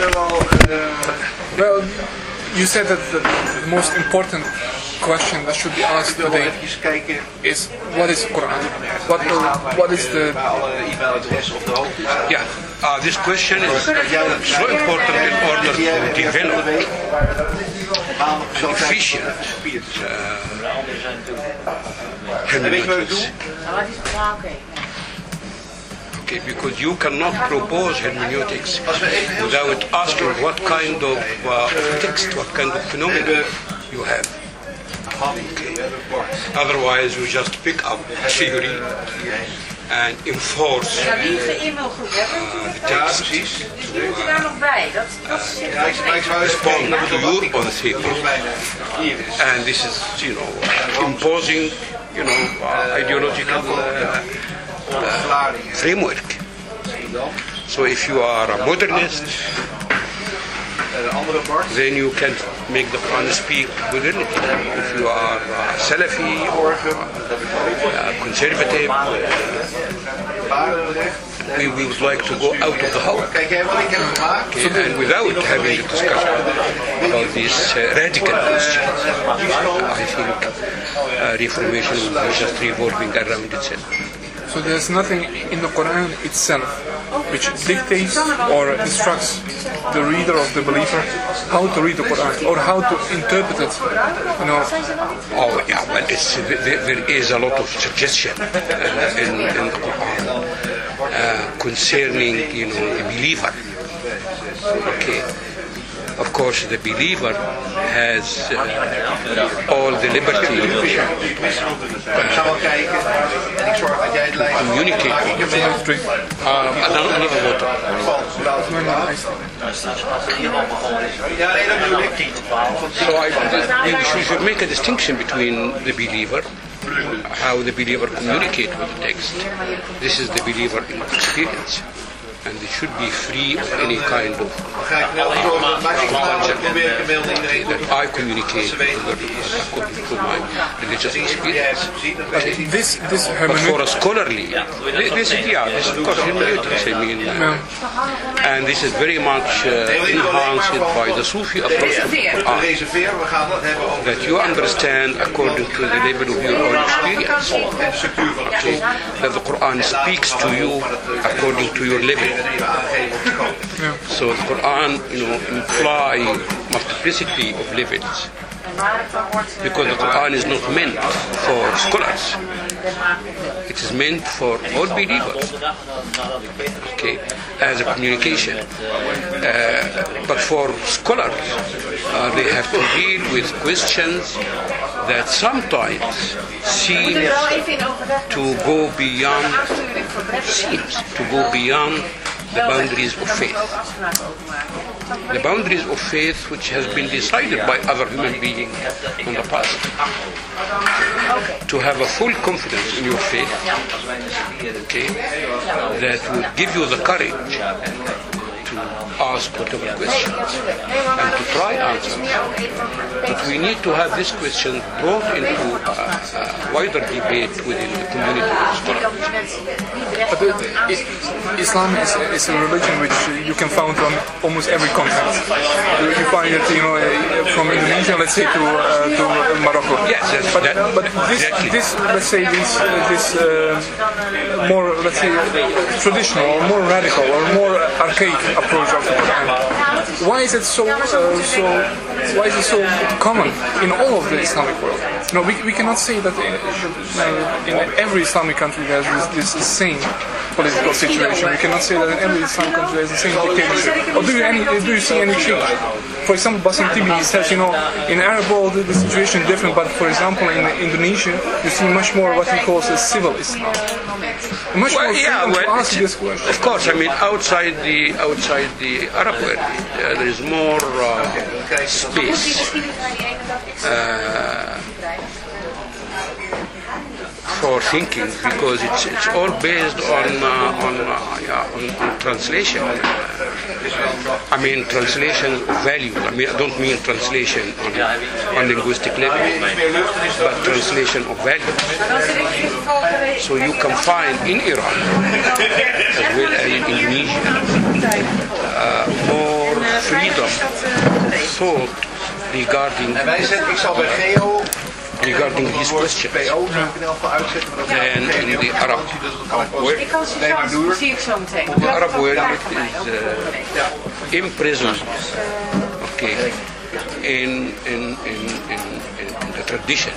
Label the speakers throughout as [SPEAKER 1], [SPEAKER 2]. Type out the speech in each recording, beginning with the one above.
[SPEAKER 1] Well, you said that the, the most important question that should be asked today is what is Quran? What, what is the
[SPEAKER 2] naar alle of de hoogte.
[SPEAKER 3] Yeah, uh, this question is so important in order to develop
[SPEAKER 2] Maandag zo
[SPEAKER 3] efficient
[SPEAKER 2] gespierd.
[SPEAKER 3] hermeneutics.
[SPEAKER 2] Weet je wat ik doe?
[SPEAKER 4] Ja, oké.
[SPEAKER 3] Okay, because you cannot propose hermeneutics without asking what kind of uh, text, what kind of phenomena you have. Otherwise, you just pick up theory and enforce
[SPEAKER 4] Ja, wie de e-mailgroep hebben,
[SPEAKER 3] the
[SPEAKER 2] Ja,
[SPEAKER 3] text
[SPEAKER 2] precies.
[SPEAKER 4] die moet je daar nog bij. Dat, dat zit
[SPEAKER 2] Ja, ik, maar ik zou eens
[SPEAKER 3] respond to
[SPEAKER 2] naar
[SPEAKER 3] your own theory.
[SPEAKER 2] Volgens mij hier is.
[SPEAKER 3] And this is, you know, imposing, you know, uh, ideological uh, framework. So if you are a modernist, then you can make the Quran speak modernity. If you are uh, Salafi or uh, conservative, we, we would like to go out of the
[SPEAKER 2] gemaakt?
[SPEAKER 3] Okay, and without having a discussion about these uh, radical questions, I think uh, reformation be just revolving around itself.
[SPEAKER 1] So there's nothing in the Quran itself which dictates or instructs the reader of the believer how to read the Quran or how to interpret it. You know,
[SPEAKER 3] Oh yeah, well, there, there is a lot of suggestion uh, in, in the Quran uh, concerning, you know, the believer. Okay. Of course, the believer has uh, all the liberty
[SPEAKER 2] lijst
[SPEAKER 3] communicate. Um, another, another. So I, we should- make a distinction between the believer, how the believer communicate with the text. This is the believer in experience. And it should be free of any kind of
[SPEAKER 2] Ga ik wel zorgen. Maar ik ga proberen mail iedereen toe.
[SPEAKER 3] that I communicate with the Quran according to my religious experience.
[SPEAKER 1] But this this
[SPEAKER 3] But for a scholarly, this is yeah, this is of course hermeneutics. I mean, uh, and this is very much uh, enhanced by the Sufi approach to Quran.
[SPEAKER 2] reserveren, we gaan het hebben over
[SPEAKER 3] That you understand according to the level of your own experience.
[SPEAKER 2] de structuur van het
[SPEAKER 3] Okay, that the Quran speaks to you according to your level. So the Quran, you know, imply multiplicity of levels because the Quran is not meant for scholars. It is meant for all believers. Okay, as a communication. Uh, but for scholars, uh, they have to deal with questions that sometimes seem to go beyond seems to go beyond the boundaries of faith. The boundaries of faith which has been decided by other human beings in the past. To have a full confidence in your faith, okay, that will give you the courage to ask whatever questions and to try answers. But we need to have this question brought into a, a wider debate within the community of scholars.
[SPEAKER 1] but the, i- Islam is, is a religion which you can find on almost every continent. You, you find it, you know, uh, from Indonesia, let's say, to uh, to Morocco.
[SPEAKER 3] Yes, that's-
[SPEAKER 1] but
[SPEAKER 3] that-
[SPEAKER 1] but this
[SPEAKER 3] exactly.
[SPEAKER 1] this let's say this uh, this uh, more let's say traditional or more radical or more archaic approach of the Quran. Why is it so uh, so? Why is it so common in all of the Islamic world? No, we, we cannot say that in, in every Islamic country there's this, this same political situation. We cannot say that in every Islamic country there's the same dictatorship. Or do you any do you see any change? For example, Bassam Tibi says, you know, in Arab world the situation is different, but for example in Indonesia you see much more what he calls a civil Islam. Much more
[SPEAKER 3] Well, yeah,
[SPEAKER 1] freedom to
[SPEAKER 3] well,
[SPEAKER 1] ask this question.
[SPEAKER 3] of course. I mean, outside the outside the Arab world, uh, there is more uh, space uh, for thinking because it's it's all based on uh, on, uh, yeah, on on translation. I mean, translation value. I mean, I don't mean translation on, on linguistic level, but translation of value. So you can find in Iran, as well as in Indonesia, uh, more freedom thought regarding regarding his question. En the Arab
[SPEAKER 4] word,
[SPEAKER 3] the Arab
[SPEAKER 4] word
[SPEAKER 3] is imprisoned. Okay, in in in in, in the tradition.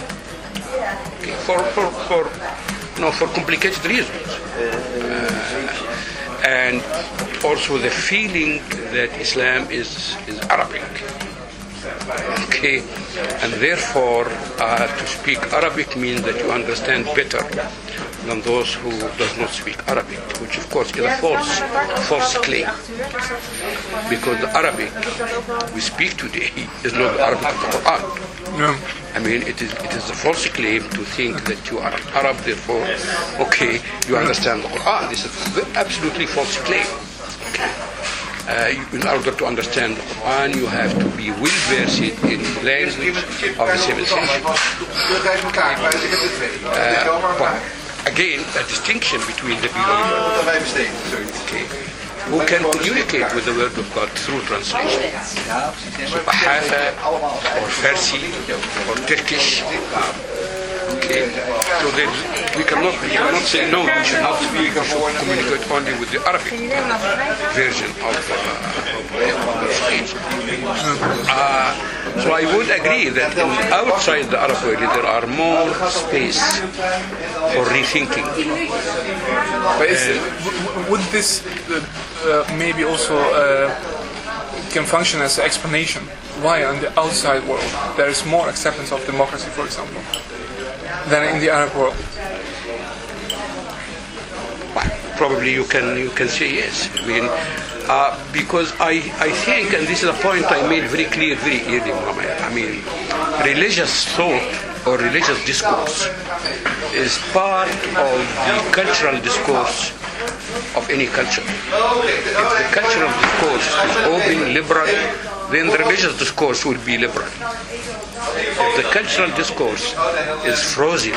[SPEAKER 3] Okay. For for for no for complicated reasons. Uh, and also the feeling that Islam is is Arabic. Okay, and therefore uh, to speak Arabic means that you understand better than those who does not speak Arabic, which of course is a false, false claim. Because the Arabic we speak today is not the Arabic of the Quran.
[SPEAKER 1] Yeah.
[SPEAKER 3] I mean, it is it is a false claim to think that you are Arab, therefore, okay, you understand the Quran. This is absolutely false claim. Okay. Uh, in order to understand Quran, you have to be well versed in language of the
[SPEAKER 2] jammer,
[SPEAKER 3] But again, a distinction between the
[SPEAKER 2] er. Sorry.
[SPEAKER 3] okay, who can communicate with the Word of God through translation.
[SPEAKER 2] Allemaal als
[SPEAKER 3] or Farsi or Turkish. So we cannot we cannot say no. We should not speak. We should communicate only with the Arabic version of, uh, the speech. Uh, so I would agree that in, outside the Arab world there are more space for rethinking.
[SPEAKER 1] But w- would this uh, uh, maybe also uh, can function as an explanation why on the outside world there is more acceptance of democracy, for example, than in the Arab world?
[SPEAKER 3] Well, probably you can you can say yes. I mean, uh, because I, I think, and this is a point I made very clear very early. I mean, religious thought or religious discourse is part of the cultural discourse of any culture. If the cultural discourse is open, liberal, then the religious discourse will be liberal. If the cultural discourse is frozen,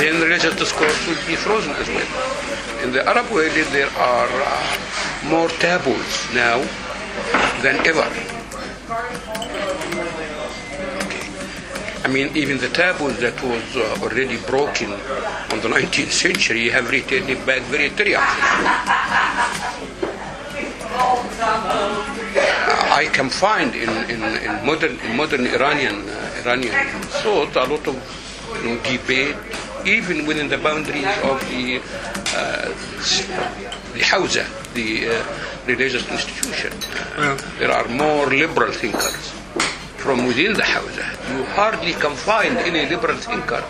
[SPEAKER 3] then religious discourse will be frozen as well. In the Arab world, there are uh, more taboos now than ever. I mean, even the taboos that was uh, already broken on the 19th century have returned back very triumphantly. I can find in, in, in modern in modern Iranian uh, Iranian thought a lot of you know, debate, even within the boundaries of the uh, the Hawza, the uh, religious institution. There are more liberal thinkers from within the Hawza. You hardly can find any liberal thinker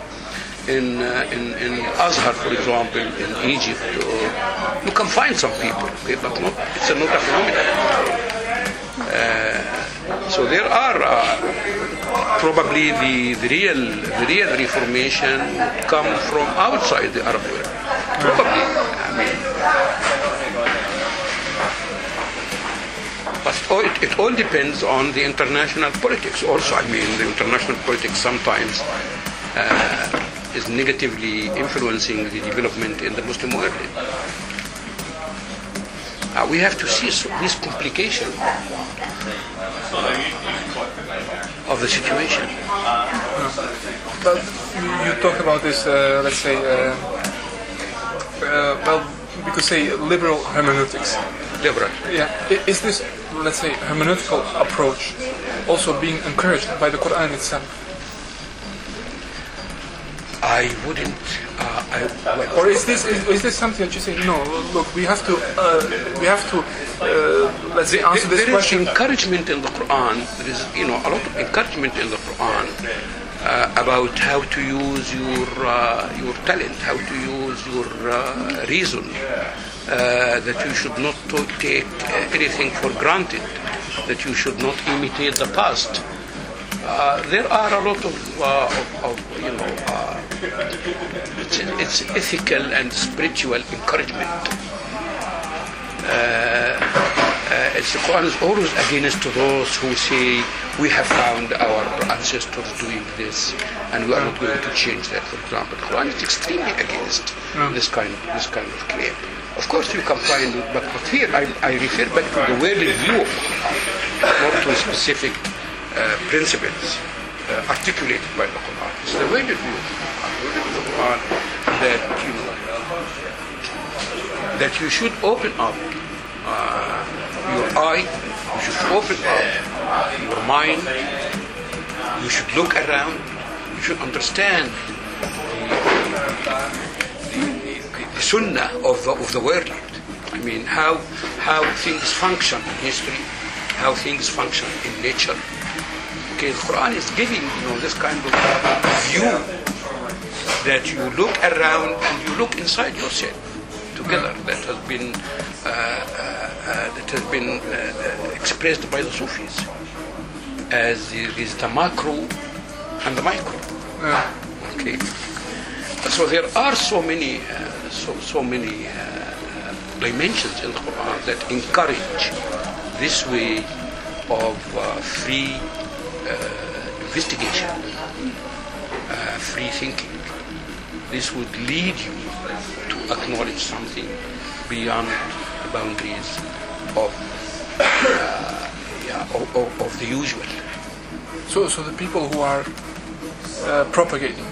[SPEAKER 3] in, uh, in, in Azhar, for example, in Egypt. You can find some people, okay, but not, it's not a phenomenon. So there are uh, probably the, the real the real reformation come from outside the Arab world. Probably, I mean. But it, it all depends on the international politics. Also, I mean, the international politics sometimes uh, is negatively influencing the development in the Muslim world. Uh, we have to see this complication of the situation.
[SPEAKER 1] But you talk about this, uh, let's say, uh, uh, well, we could say liberal hermeneutics.
[SPEAKER 3] Liberal.
[SPEAKER 1] Yeah, is this, let's say, hermeneutical approach also being encouraged by the Quran itself?
[SPEAKER 3] I wouldn't. Uh, I, well,
[SPEAKER 1] Or is this is, is this something that you say no? Look, we have to uh, we have to uh, let's say answer
[SPEAKER 3] there
[SPEAKER 1] this
[SPEAKER 3] is
[SPEAKER 1] question.
[SPEAKER 3] encouragement in the Quran. There is, you know, a lot of encouragement in the Quran uh, about how to use your uh, your talent, how to use your uh, reason. Uh, that you should not take uh, anything for granted. That you should not imitate the past. Uh, there are a lot of, uh, of, of you know, uh, it's, it's ethical and spiritual encouragement. Uh, it's, the Quran is always against those who say we have found our ancestors doing this and we are not going to change that. For example, the Quran is extremely against this kind this kind of claim. Of course, you can find, but, but here I, I refer back to the worldly view of not to a specific uh, principles uh, articulated by the Quran. It's the worldly view of the Quran, that you that you should open up uh, your eye, you should open up your mind, you should look around, you should understand the, the, the sunnah of the, of the world. I mean, how, how things function in history, how things function in nature. The Quran is giving you know this kind of view that you look around and you look inside yourself together that has been uh, uh, uh, that has been uh, uh, expressed by the Sufis as is the macro and the micro.
[SPEAKER 1] Yeah.
[SPEAKER 3] Okay. So there are so many uh, so so many uh, dimensions in the Quran that encourage this way of uh, free investigation, uh, free thinking. This would lead you to acknowledge something beyond the boundaries of, uh, yeah, of, of, of the usual.
[SPEAKER 1] So, so the people who are uh, propagating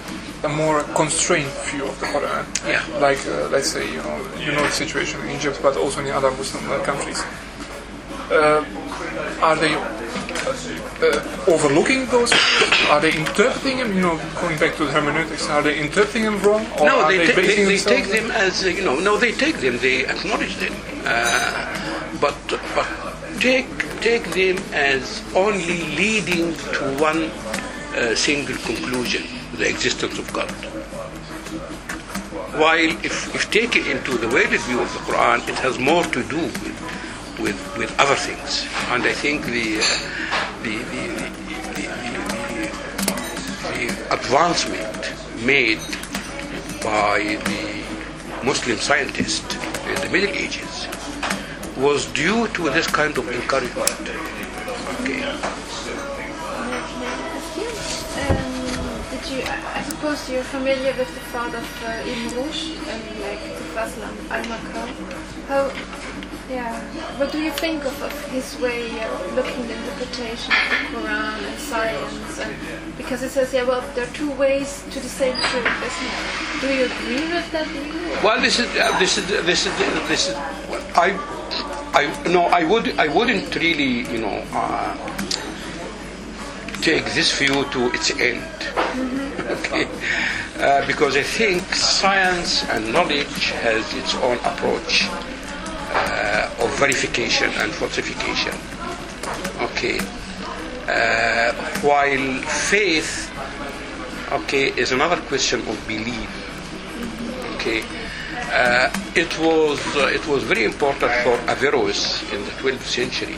[SPEAKER 1] a more constrained view of the Quran,
[SPEAKER 3] Yeah.
[SPEAKER 1] like uh, let's say you know you know the situation in Egypt, but also in other Muslim uh, countries, uh, are they uh, overlooking those? Are they interpreting them? You know, going back to the hermeneutics, are they interpreting them wrong, or
[SPEAKER 3] No,
[SPEAKER 1] are
[SPEAKER 3] they,
[SPEAKER 1] they,
[SPEAKER 3] they, they take them as uh, you know. No, they take them. They acknowledge them, uh, but but take take them as only leading to one uh, single conclusion: the existence of God. While if, if taken into the weighted view of the Quran, it has more to do with with, with other things, and I think the uh, the, the, the, advancement made by the Muslim scientists in the Middle Ages was due to this kind of encouragement. Okay.
[SPEAKER 5] Um, you? I suppose you're familiar with the thought of uh, Ibn Rushd and like the Fasl al-Maqal. How? Yeah. What do you think of, of his way of looking at the interpretation of the Quran and science? And because it says, yeah, well, there are two ways to the same truth, isn't it? Do you agree with that view?
[SPEAKER 3] Well, this is uh, this is this is this is I I no I would I wouldn't really you know uh, take this view to its end. okay, uh, because I think science and knowledge has its own approach uh, of verification and falsification. Okay, uh, while faith, okay, is another question of belief. Okay. Uh, it was uh, it was very important for Averroes in the 12th century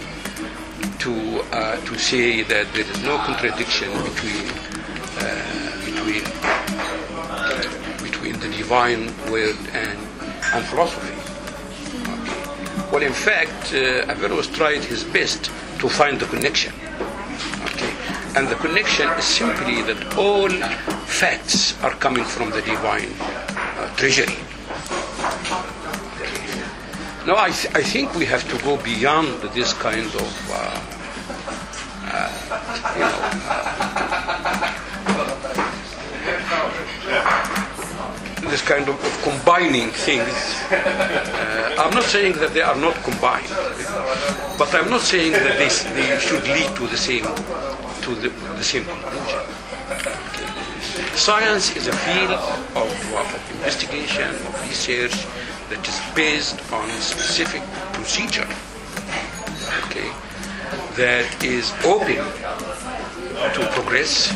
[SPEAKER 3] to uh, to say that there is no contradiction between uh, between between the divine word and and philosophy. Well, in fact, uh, Averroes tried his best to find the connection. Okay. And the connection is simply that all facts are coming from the divine uh, treasury. Now, I, th- I think we have to go beyond this kind of, uh, uh, you know, this kind of, of combining things. Uh, I'm not saying that they are not combined, but I'm not saying that they, they should lead to the same to the, the same conclusion. Science is a field of, of investigation, of research that is based on specific procedure, okay, that is open to progress.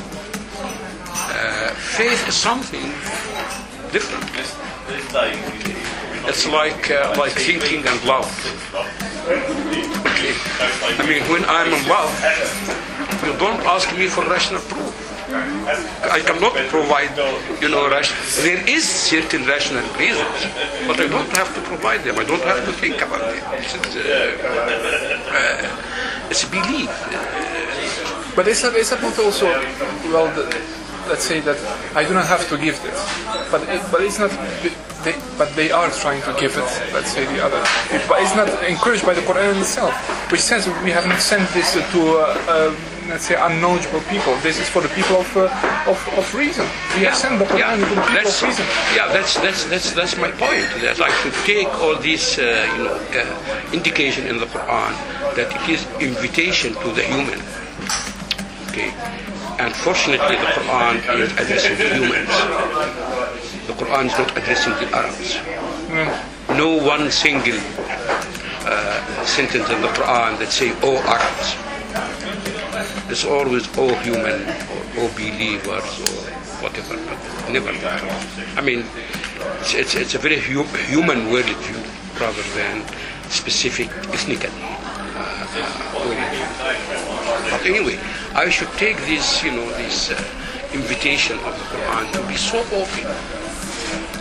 [SPEAKER 3] Uh, faith is something different. It's like uh, like thinking and love. Okay. I mean, when I'm in love, you don't ask me for rational proof. I cannot provide, you know, ration. There is certain rational reasons, but I don't have to provide them. I don't have to think about them. Is, uh, uh, it's a belief.
[SPEAKER 1] But is that, is that not also, well, the, let's say that I do not have to give this, but it, but it's not, they, but they are trying to give it, let's say the other, it, but it's not encouraged by the Quran itself, which says we have not sent this to, uh, uh, let's say, unknowledgeable people. This is for the people of, uh, of, of reason. We have sent the Quran to the people
[SPEAKER 3] that's,
[SPEAKER 1] of reason.
[SPEAKER 3] yeah, that's, that's, that's, that's my point. That I should take all these uh, you know, uh, indication in the Quran that it is invitation to the human. Okay, and fortunately, the Quran is addressing humans. The Quran is not addressing the Arabs. No one single uh, sentence in the Quran that say "all Arabs." It's always "all human" or "all believers" or whatever. But never. I mean, it's, it's, it's a very hu- human worldview rather than specific ethnic uh, worldview. But anyway, I should take this, you know, this uh, invitation of the Quran to be so open,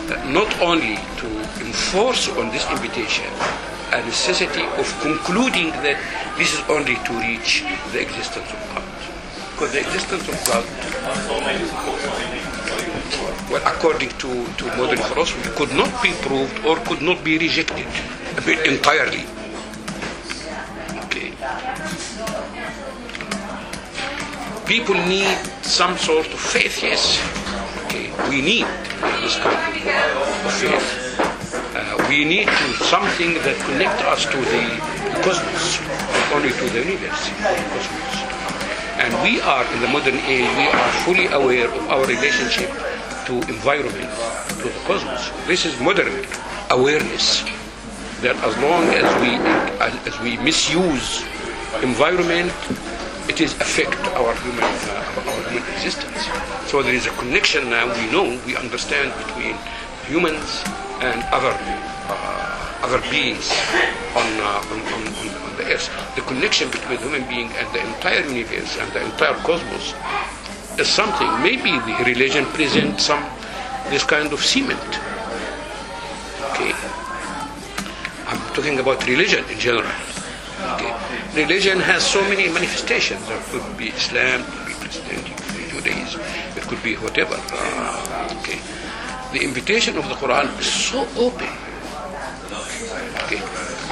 [SPEAKER 3] that not only to enforce on this invitation a necessity of concluding that this is only to reach the existence of God. Because the existence of God, well, according to, to modern philosophy, could not be proved or could not be rejected entirely. Okay. People need some sort of faith, yes. Okay. We need this kind of faith. Uh, we need to, something that connects us to the cosmos, not only to the universe, the cosmos. And we are, in the modern age, we are fully aware of our relationship to environment, to the cosmos. This is modern awareness that as long as we as we misuse environment, it is affect our human uh, our human existence. So there is a connection now. We know, we understand between humans and other uh, other beings on, uh, on, on, on the earth. The connection between human being and the entire universe and the entire cosmos is something. Maybe the religion presents some this kind of cement. Okay. I'm talking about religion in general. Okay. Religion has so many manifestations. It could be Islam, it could be Christianity, it could be Judaism, it could be whatever. Uh, okay. The invitation of the Quran is so open. Okay.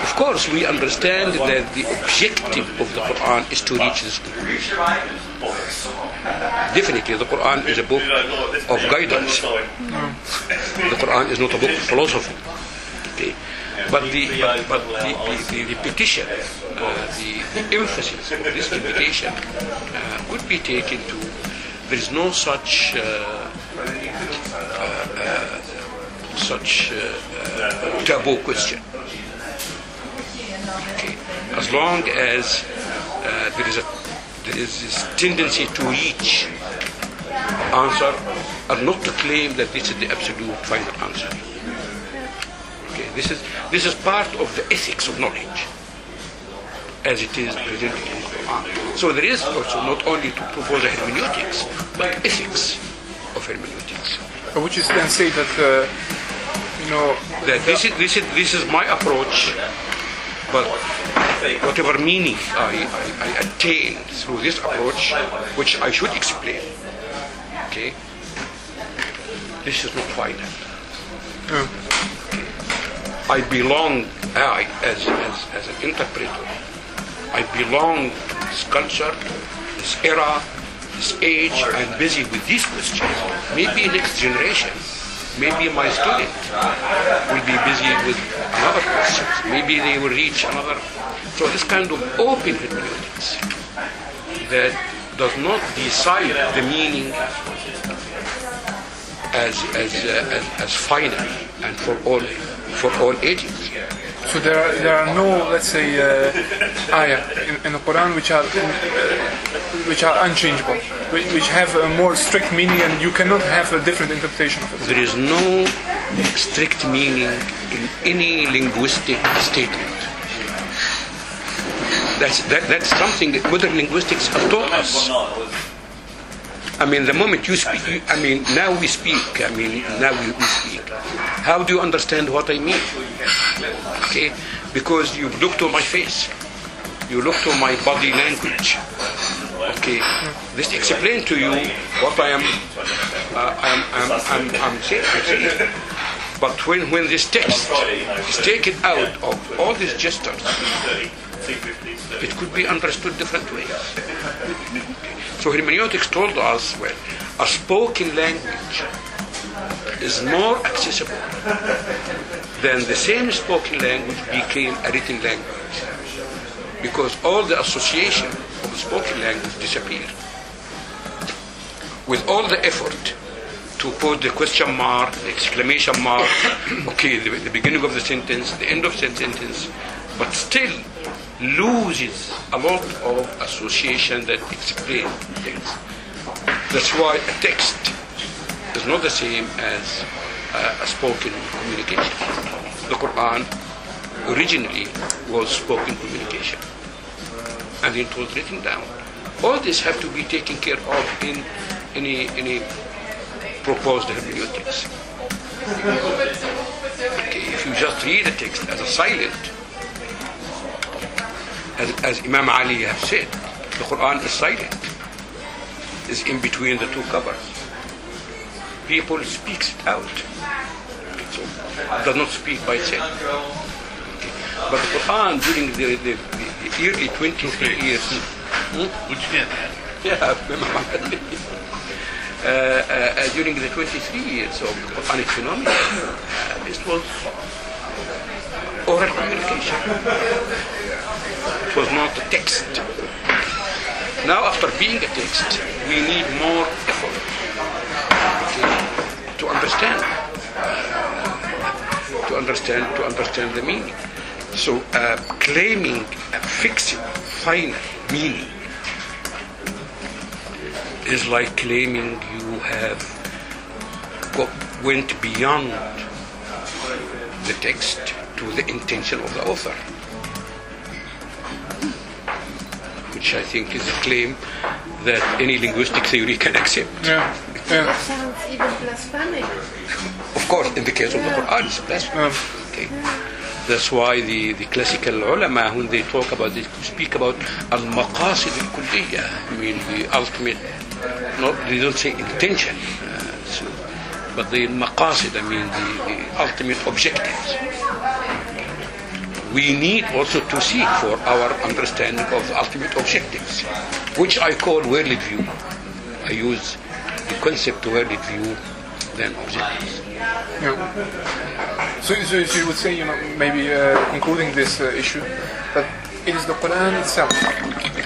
[SPEAKER 3] Of course, we understand that the objective of the Quran is to reach this conclusion. Definitely, the Quran is a book of guidance. The Quran is not a book of philosophy. But the but, but the, the, the, uh, the, the emphasis of this invitation uh, could be taken to there is no such uh, such taboo question. Okay. As long as there is a there is this tendency to reach answer and not to claim that this is the absolute final answer. This is this is part of the ethics of knowledge as it is presented in the Quran. So there is also not only to propose a hermeneutics, but ethics of hermeneutics.
[SPEAKER 1] Which is then say that, uh, you know,
[SPEAKER 3] That this is this is this is my approach, but whatever meaning I, I, I attain through this approach, which I should explain, okay, this is not final. I belong, I, as, as, as an interpreter, I belong to this culture, this era, this age. I'm busy with these questions. Maybe next generation, maybe my student will be busy with another questions. Maybe they will reach another. So this kind of open hermeneutics that does not decide the meaning as as uh, as, as final and for all for all ages.
[SPEAKER 1] so there are, there are no, let's say, uh, ayah in, in the Quran which are uh, which are unchangeable, which, which have a more strict meaning, and you cannot have a different interpretation of it.
[SPEAKER 3] There is no strict meaning in any linguistic statement. That's, that, that's something that modern linguistics have taught us. I mean, the moment you speak, you, I mean, now we speak, I mean, now we, we speak. How do you understand what I mean? Okay? Because you look to my face. you look to my body language. Okay, this explain to you what I am, uh, I'm, I'm, I'm, I'm saying. But when, when this text is taken out of all these gestures, it could be understood different ways. So hermeneutics told us, well, a spoken language is more accessible than the same spoken language became a written language. Because all the association of the spoken language disappeared. With all the effort to put the question mark, the exclamation mark, okay, the, the beginning of the sentence, the end of the sentence, but still loses a lot of association that explain things. That's why a text is not the same as uh, a spoken communication. The Quran originally was spoken communication, and it was written down. All this have to be taken care of in any any proposed hermeneutics. Okay, if you just read the text as a silent, as, as Imam Ali has said, the Quran is silent, is in between the two covers. People speaks it out, so it does not speak by itself. Okay. But the Quran during the, the, the early 23 years,
[SPEAKER 2] Which did
[SPEAKER 3] yeah, Imam. Uh, uh, uh, during the 23 years of the Quranic phenomenon, uh, this was oral communication. Was not a text. Now, after being a text, we need more effort okay, to understand, to understand, to understand the meaning. So, uh, claiming a fixed, final meaning is like claiming you have go, went beyond the text to the intention of the author, which I think is a claim that any linguistic theory can accept.
[SPEAKER 1] Yeah. Yeah.
[SPEAKER 5] Sounds even blasphemic.
[SPEAKER 3] Of course, in the case of the Quran, it's blasphemy. Okay. That's why the, the classical ulama, when they talk about this, speak about al-maqasid al-kulliyah, I mean the ultimate, not, they don't say intention, uh, so, but the maqasid, I mean the, the ultimate objectives. We need also to seek for our understanding of ultimate objectives, which I call worldly view. I use the concept worldly view than objectives.
[SPEAKER 1] Yeah. So, so, so you would say, you know, maybe uh, concluding this uh, issue, that it is the Quran itself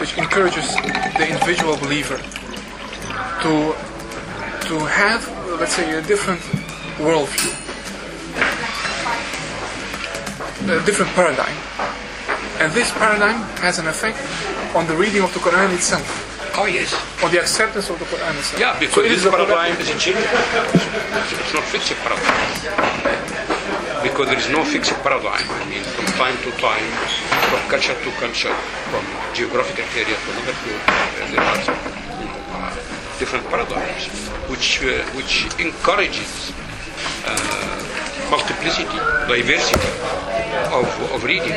[SPEAKER 1] which encourages the individual believer to to have, let's say, a different worldview, a different paradigm, and this paradigm has an effect on the reading of the Quran itself,
[SPEAKER 3] Oh yes.
[SPEAKER 1] on the acceptance of the Quran itself.
[SPEAKER 3] Yeah,
[SPEAKER 1] So
[SPEAKER 3] because
[SPEAKER 1] it
[SPEAKER 3] this
[SPEAKER 1] is
[SPEAKER 3] paradigm is a change. It's not fixed paradigm. Because there is no fixed paradigm. I mean, from time to time, from culture to culture, from geographical area to another uh, there are you know, uh, different paradigms, which uh, which encourages uh, multiplicity, diversity of, of reading,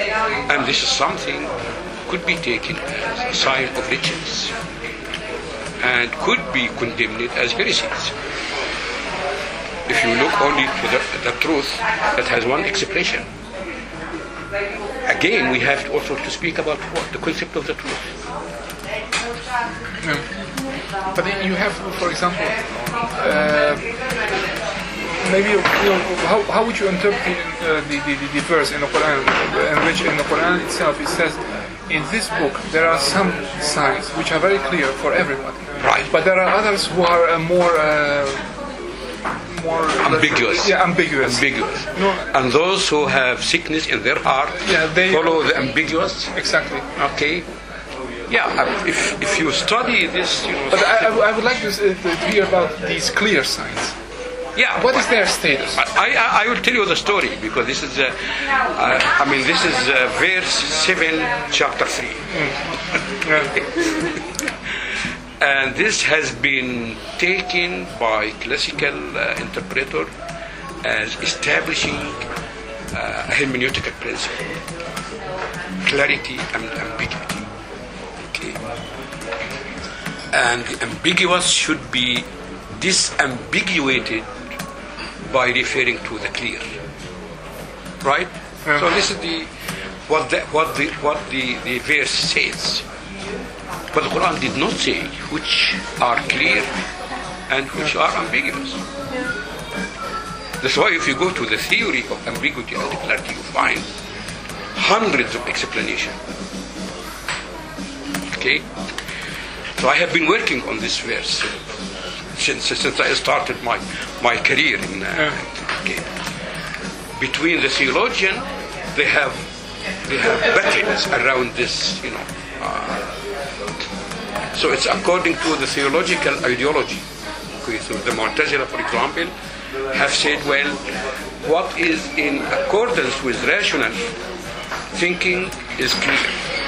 [SPEAKER 3] and this is something could be taken as a sign of riches and could be condemned as heresies. If you look only to the, the truth that has one expression. Again, we have to also to speak about what? The concept of the truth.
[SPEAKER 1] But then you have, for example, uh, maybe you know, how, how would you interpret uh, the, the, the verse in the Quran, in which in the Quran itself it says, in this book there are some signs which are very clear for everybody,
[SPEAKER 3] Right.
[SPEAKER 1] but there are others who are uh, more uh, more
[SPEAKER 3] Ambiguous.
[SPEAKER 1] Yeah, ambiguous.
[SPEAKER 3] Ambiguous.
[SPEAKER 1] No.
[SPEAKER 3] And those who have sickness in their heart
[SPEAKER 1] Yeah, they-
[SPEAKER 3] follow the ambiguous.
[SPEAKER 1] Exactly.
[SPEAKER 3] Okay. Yeah, uh, if, if you study this, you know,
[SPEAKER 1] But I, I, I would like to, uh, to hear about these clear signs.
[SPEAKER 3] Yeah,
[SPEAKER 1] What is their status?
[SPEAKER 3] I, I, I will tell you the story because this is, uh, uh, I mean, this is uh, verse 7, chapter 3. And this has been taken by classical uh, interpreter as establishing uh, a hermeneutical principle clarity and ambiguity. Okay. And the ambiguous should be disambiguated by referring to the clear. Right?
[SPEAKER 1] Yeah.
[SPEAKER 3] So uh-huh. this is the what the what the what the, the verse says. But the Quran did not say which are clear and which are ambiguous. That's why if you go to the theory of ambiguity and clarity, you find hundreds of explanations. Okay? So I have been working on this verse since, since I started my, my career in uh, okay. Between the theologian, they have they have battles around this, you know. Uh, so it's according to the theological ideology. Okay, so the Mu'tazila, for example, have said, well, what is in accordance with rational thinking is clear.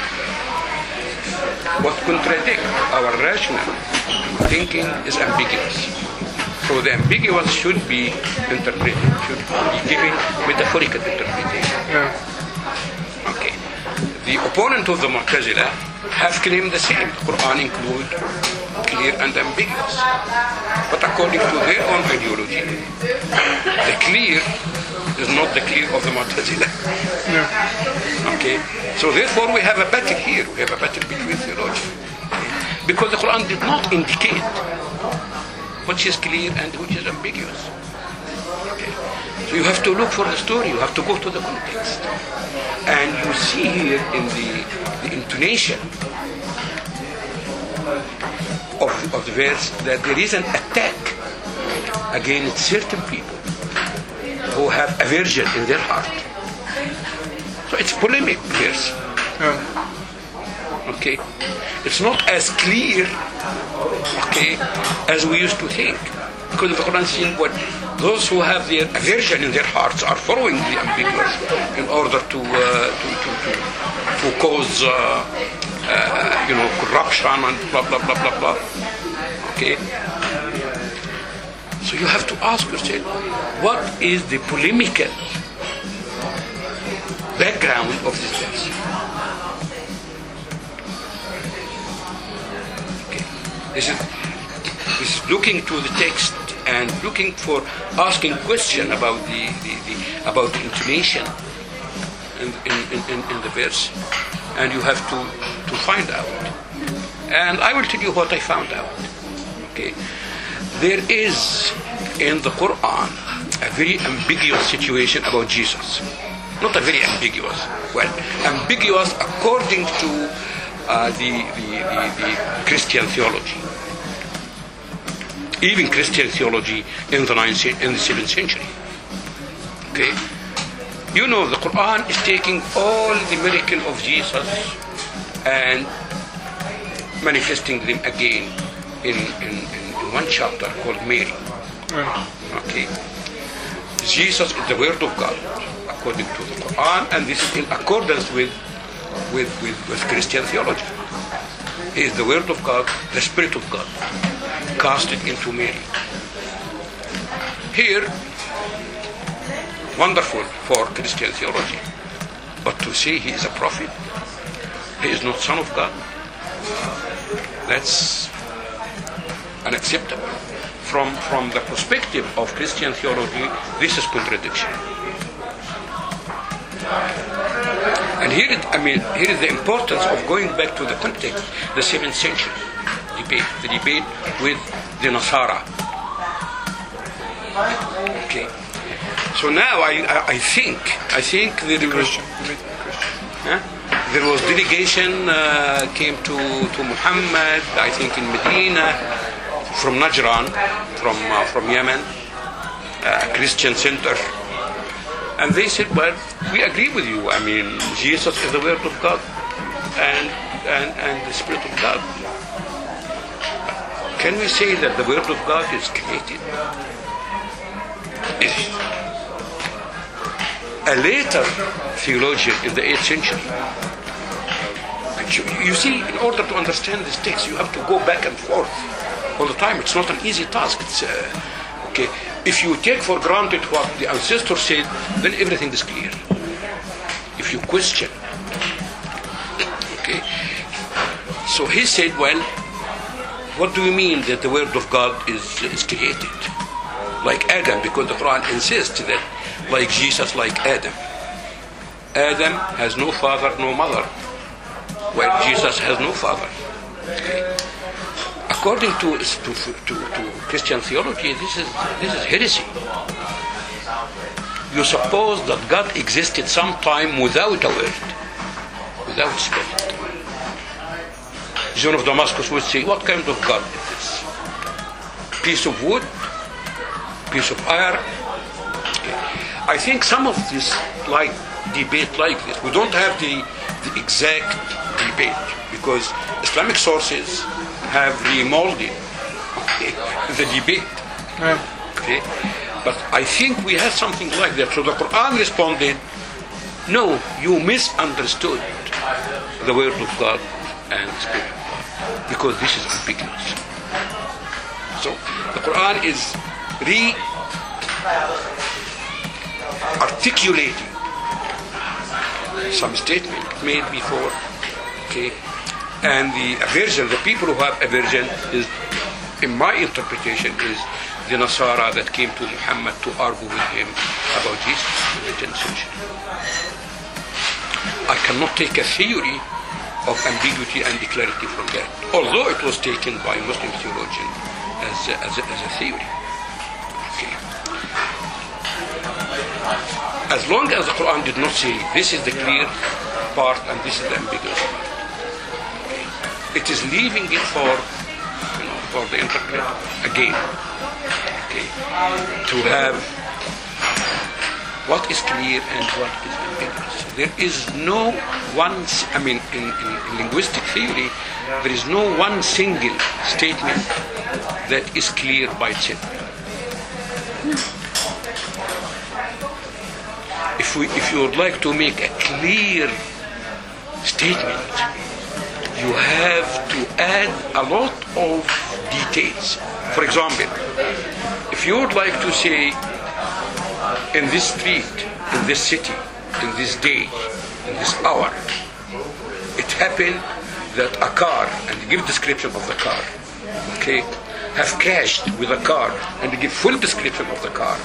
[SPEAKER 3] What contradicts our rational thinking is ambiguous. So the ambiguous should be interpreted, should be given metaphorical interpretation.
[SPEAKER 1] Yeah.
[SPEAKER 3] Okay. The opponent of the Mu'tazila have claimed the same. The Quran include clear and ambiguous. But according to their own ideology, the clear is not the clear of the Mu'tazila. Okay? So therefore we have a battle here. We have a battle between theologians. Because the Quran did not indicate which is clear and which is ambiguous. Okay? So you have to look for the story. You have to go to the context. And you see here in the, the intonation of, of the verse that there is an attack against certain people who have aversion in their heart. So it's polemic verse. Okay? It's not as clear, okay, as we used to think. Because the Quran says what those who have their aversion in their hearts are following the ambiguous in order to uh, to, to, to, to cause uh, uh, you know corruption and blah blah blah blah blah. Okay? So you have to ask yourself, what is the polemical background of this verse? Okay. This is, this is looking to the text and looking for asking question about the, the, the about the intonation in, in, in, in the verse, and you have to, to find out. And I will tell you what I found out. Okay, there is in the Quran a very ambiguous situation about Jesus. Not a very ambiguous, well, ambiguous according to uh, the, the, the, the Christian theology. Even Christian theology in the ninth, in the seventh century. Okay, you know the Quran is taking all the miracle of Jesus and manifesting them again in, in, in one chapter called Mary. Okay. Jesus is the Word of God, according to the Quran, and this is in accordance with, with, with, with Christian theology. He is the Word of God, the Spirit of God, casted into Mary. Here, wonderful for Christian theology, but to say he is a prophet, he is not Son of God, uh, that's unacceptable. From, from the perspective of Christian theology, this is contradiction. And here, it, I mean, here is the importance of going back to the context, the seventh century debate, the debate with the Nasara. Okay. So now I, I, I think, I think there was,
[SPEAKER 1] Christian. Christian.
[SPEAKER 3] Huh? There was delegation uh, came to, to Muhammad, I think in Medina, from Najran, from uh, from Yemen, a Christian center, and they said, "Well, we agree with you. I mean, Jesus is the Word of God, and and and the Spirit of God. Can we say that the Word of God is created? A later theologian in the 8th century. You, you see, in order to understand this text, you have to go back and forth all the time. It's not an easy task. It's uh, okay. If you take for granted what the ancestor said, then everything is clear. If you question, okay. So he said, well, what do you mean that the word of God is, is created? Like Adam, because the Quran insists that like Jesus, like Adam. Adam has no father, no mother, while Jesus has no father. According to, to, to, to Christian theology, this is, this is heresy. You suppose that God existed sometime without a word, without spirit. John of Damascus would say, What kind of God is this? Piece of wood? Piece of iron? Okay. I think some of this like debate like this. We don't have the, the exact debate because Islamic sources have remolded the debate.
[SPEAKER 1] Right.
[SPEAKER 3] Okay? But I think we have something like that. So the Quran responded, No, you misunderstood the word of God and the Spirit of God because this is ambiguous. So the Quran is re articulating some statement made before. Okay? And the aversion, the people who have aversion is, in my interpretation, is the Nasara that came to Muhammad to argue with him about Jesus in the 10th century. I cannot take a theory of ambiguity and clarity from that, although it was taken by Muslim theologians as a, as a, as a theory. Okay. As long as the Quran did not say this is the clear part and this is the ambiguous part. It is leaving it for you know, for the interpreter again okay, to have what is clear and what is ambiguous. There is no one, I mean, in, in, in linguistic theory, there is no one single statement that is clear by itself. If, we, if you would like to make a clear statement, you have to add a lot of details. For example, if you would like to say, in this street, in this city, in this day, in this hour, it happened that a car, and give description of the car, okay, have crashed with a car, and give full description of the car,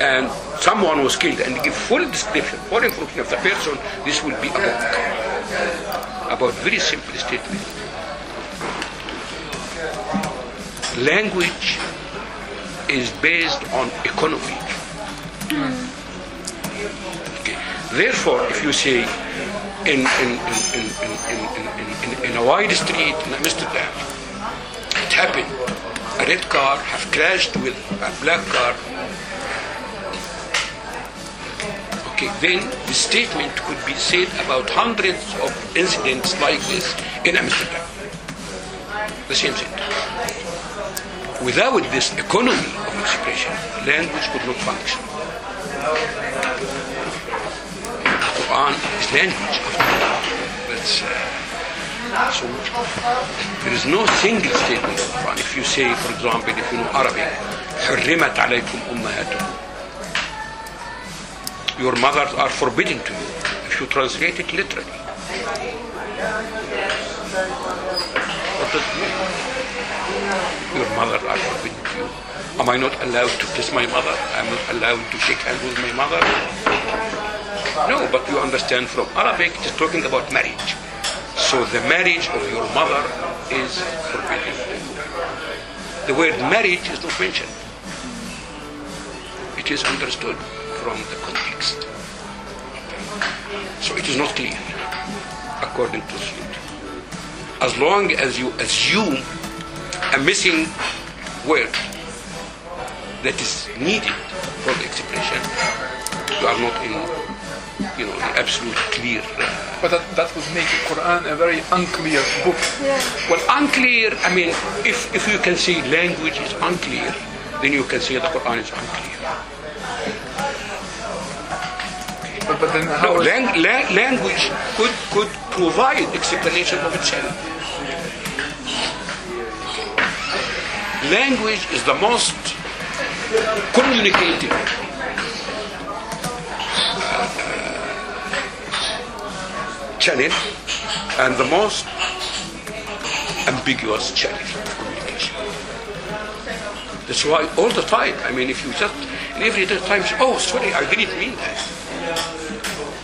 [SPEAKER 3] and someone was killed, and give full description, full information of the person, this will be a book about very simple statement. Language is based on economy. Okay. Therefore, if you say in, in, in, in, in, in, in, in a wide street in Amsterdam, it happened. A red car have crashed with a black car Okay, then the statement could be said about hundreds of incidents like this in Amsterdam. The same thing. Without this economy of expression, language could not function. Quran is language. That's, uh, so there is no single statement of Quran. If you say, for example, if you know Arabic, حرمت عليكم أمهاتكم. your mothers are forbidden to you. If you translate it literally. What does it mean? Your mother are forbidden to you. Am I not allowed to kiss my mother? I'm not allowed to shake hands with my mother? No, but you understand from Arabic, it is talking about marriage. So the marriage of your mother is forbidden. The word marriage is not mentioned. It is understood from the context. So it is not clear, according to Sunnah. As long as you assume a missing word that is needed for the expression, you are not in, you know, the absolute clear. Uh,
[SPEAKER 1] But that, that would make the Quran a very unclear book.
[SPEAKER 3] well, unclear. I mean, if if you can say language is unclear, then you can say the Quran is unclear.
[SPEAKER 1] But, but then
[SPEAKER 3] No,
[SPEAKER 1] how is,
[SPEAKER 3] lang- la- language could could provide explanation of itself. Language is the most communicative uh, channel and the most ambiguous channel of communication. That's why all the time, I mean, if you just, in every time, oh, sorry, I didn't mean that.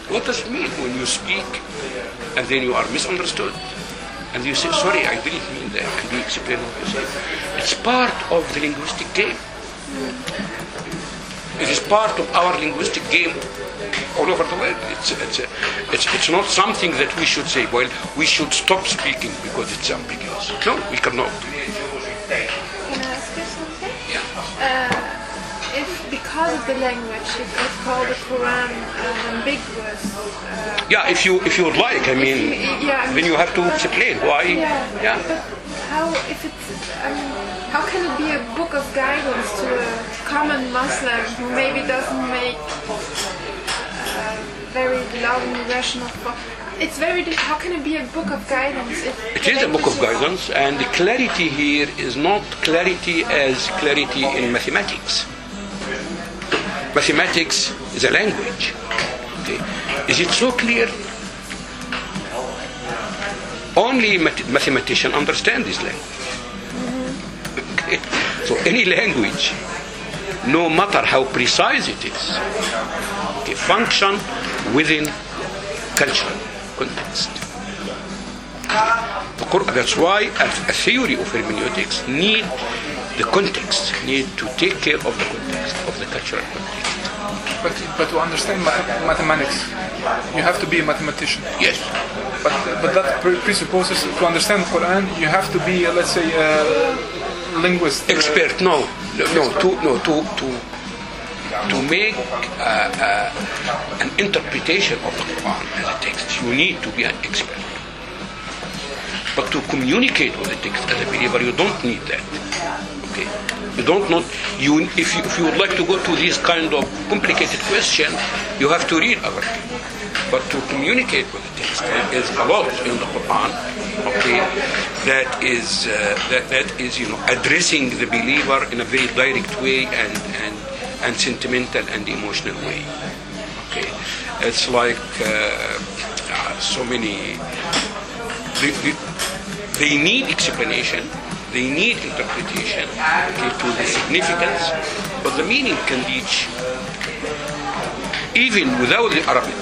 [SPEAKER 3] What does it mean when you speak and then you are misunderstood? And you say, sorry, I didn't mean that, and you explain what you say. It's part of the linguistic game. It is part of our linguistic game all over the world. It's, it's, it's, it's not something that we should say, well, we should stop speaking because it's ambiguous. No, we cannot.
[SPEAKER 5] Can I ask you something?
[SPEAKER 3] Yeah.
[SPEAKER 5] Uh, because of the language, you could call the Quran uh, ambiguous. Uh,
[SPEAKER 3] Yeah, if you if you would like, I mean,
[SPEAKER 5] yeah, I
[SPEAKER 3] then you have to
[SPEAKER 5] but-
[SPEAKER 3] explain why.
[SPEAKER 5] Yeah,
[SPEAKER 3] Yeah.
[SPEAKER 5] but how if it's um, how can it be a book of guidance to a common Muslim who maybe doesn't make uh, very long rational thought? It's very. How can it be a book of guidance? If
[SPEAKER 3] It a book of guidance, and the clarity here is not clarity as clarity in mathematics. Mathematics is a language. Is it so clear? Only math- mathematician understand this language. So any language, no matter how precise it is, okay, function within cultural context. That's why a, a theory of hermeneutics need the context, need to take care of the context, of the cultural context.
[SPEAKER 1] But, but to understand math- mathematics, you have to be a mathematician.
[SPEAKER 3] Yes.
[SPEAKER 1] But, but that presupposes to understand Quran, you have to be, uh, let's say, a linguist. uh,
[SPEAKER 3] Expert, no, no, no, to, no, to, to, to make uh, uh, an interpretation of the Quran as a text, you need to be an expert. But to communicate with the text as a believer, you don't need that. Okay, you don't not you if you, if you would like to go to this kind of complicated question, you have to read people. But to communicate with the text, is a lot in the Quran. Okay, that is uh, that that is you know addressing the believer in a very direct way and and and sentimental and emotional way. Okay, it's like uh, uh, so many they, they need explanation, they need interpretation okay, to the significance, but the meaning can reach even without the Arabic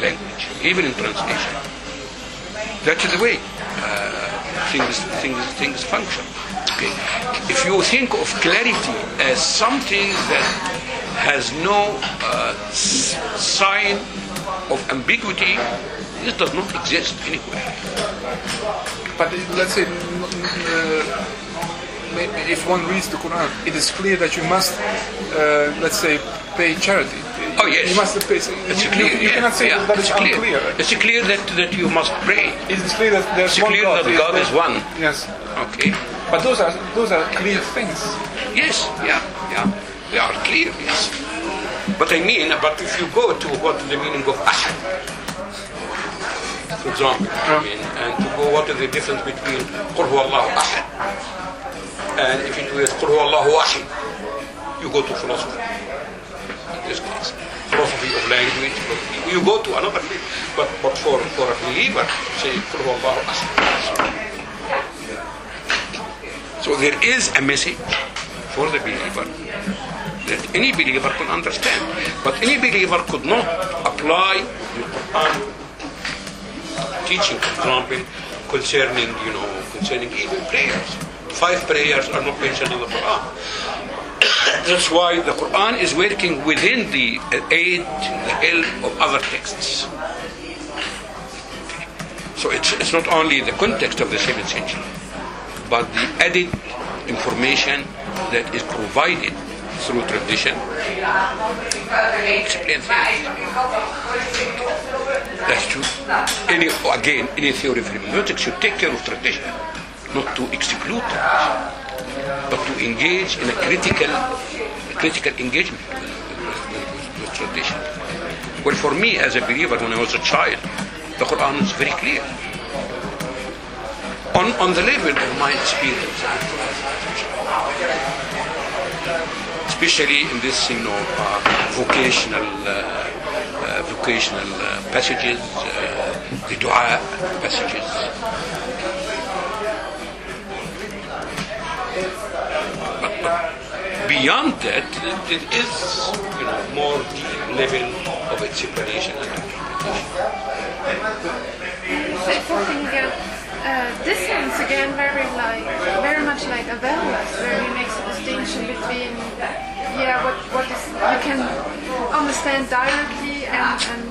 [SPEAKER 3] language, even in translation. That's the way uh, things, things, things function. Okay. If you think of clarity as something that has no uh, sign of ambiguity, this does not exist anywhere.
[SPEAKER 1] But let's say, uh, if one reads the Quran, it is clear that you must, uh, let's say, pay charity.
[SPEAKER 3] Oh yes,
[SPEAKER 1] You must pay.
[SPEAKER 3] It's
[SPEAKER 1] you,
[SPEAKER 3] clear.
[SPEAKER 1] You, you
[SPEAKER 3] yeah,
[SPEAKER 1] cannot say
[SPEAKER 3] yeah,
[SPEAKER 1] that it's
[SPEAKER 3] it's clear.
[SPEAKER 1] unclear.
[SPEAKER 3] It's clear that, that you must pray.
[SPEAKER 1] It is clear that there's
[SPEAKER 3] It's
[SPEAKER 1] one
[SPEAKER 3] clear
[SPEAKER 1] God.
[SPEAKER 3] that God is one.
[SPEAKER 1] Yes,
[SPEAKER 3] Okay.
[SPEAKER 1] but those are those are clear things.
[SPEAKER 3] Yes. Yeah. Yeah. They are clear. Yes. But I mean, but if you go to what the meaning of ahad, for example, I mean, and to go what is the difference between Qul Allahu Ahad and if it was Qul Allahu Ahad, you go to philosophy. In this case, philosophy of language, you go to another thing, But, but for, for a believer, say Qul Allahu Ahad. So there is a message for the believer that any believer could understand. But any believer could not apply the Quran teaching, example, concerning, you know, concerning even prayers. Five prayers are not mentioned in the Quran. That's why the Quran is working within the aid, the help of other texts. So it's, it's not only the context of the 7th century, but the added information that is provided through tradition. That's true. Any, again, any theory of hermeneutics should take care of tradition, not to exclude tradition, but to engage in a critical, critical engagement with, with, with, tradition. Well, for me as a believer, when I was a child, the Quran is very clear. On, on the level of my experience, especially in this, you know, uh, vocational, uh, vocational uh, passages, uh, the dua passages. But, but beyond that, it is you know, more deep level of interpretation and interpretation.
[SPEAKER 5] Uh, this sounds again very like very much like a where he makes a distinction between yeah what what is you can understand directly and,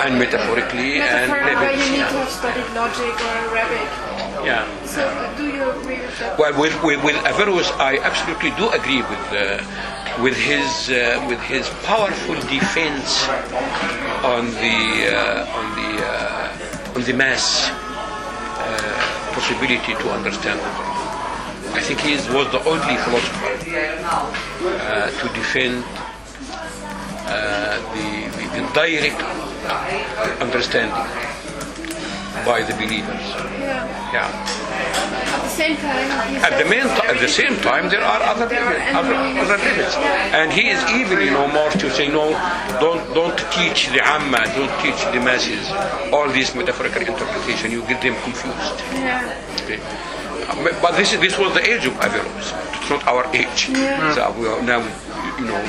[SPEAKER 5] and
[SPEAKER 3] And metaphorically and
[SPEAKER 5] metaphor where you need to have studied logic or Arabic.
[SPEAKER 3] Yeah.
[SPEAKER 5] So do you agree with that?
[SPEAKER 3] Well, with, with, with Averroes, I absolutely do agree with uh, with his uh, with his powerful defense on the uh, on the uh, on the mass uh, possibility to understand the. I think he was the only philosopher uh, to defend uh, the, the direct understanding by the believers.
[SPEAKER 5] Yeah.
[SPEAKER 3] Yeah.
[SPEAKER 5] At the same time,
[SPEAKER 3] At the, main t- at the same time, there are other
[SPEAKER 5] are
[SPEAKER 3] other, other limits, and he is even, you know, more to say no, don't don't teach the amma, don't teach the masses all these metaphorical interpretation. You get them confused.
[SPEAKER 5] Yeah.
[SPEAKER 3] Okay? But this is, this was the age of Averroes. It's not our age.
[SPEAKER 5] Yeah.
[SPEAKER 3] So we are now, you know,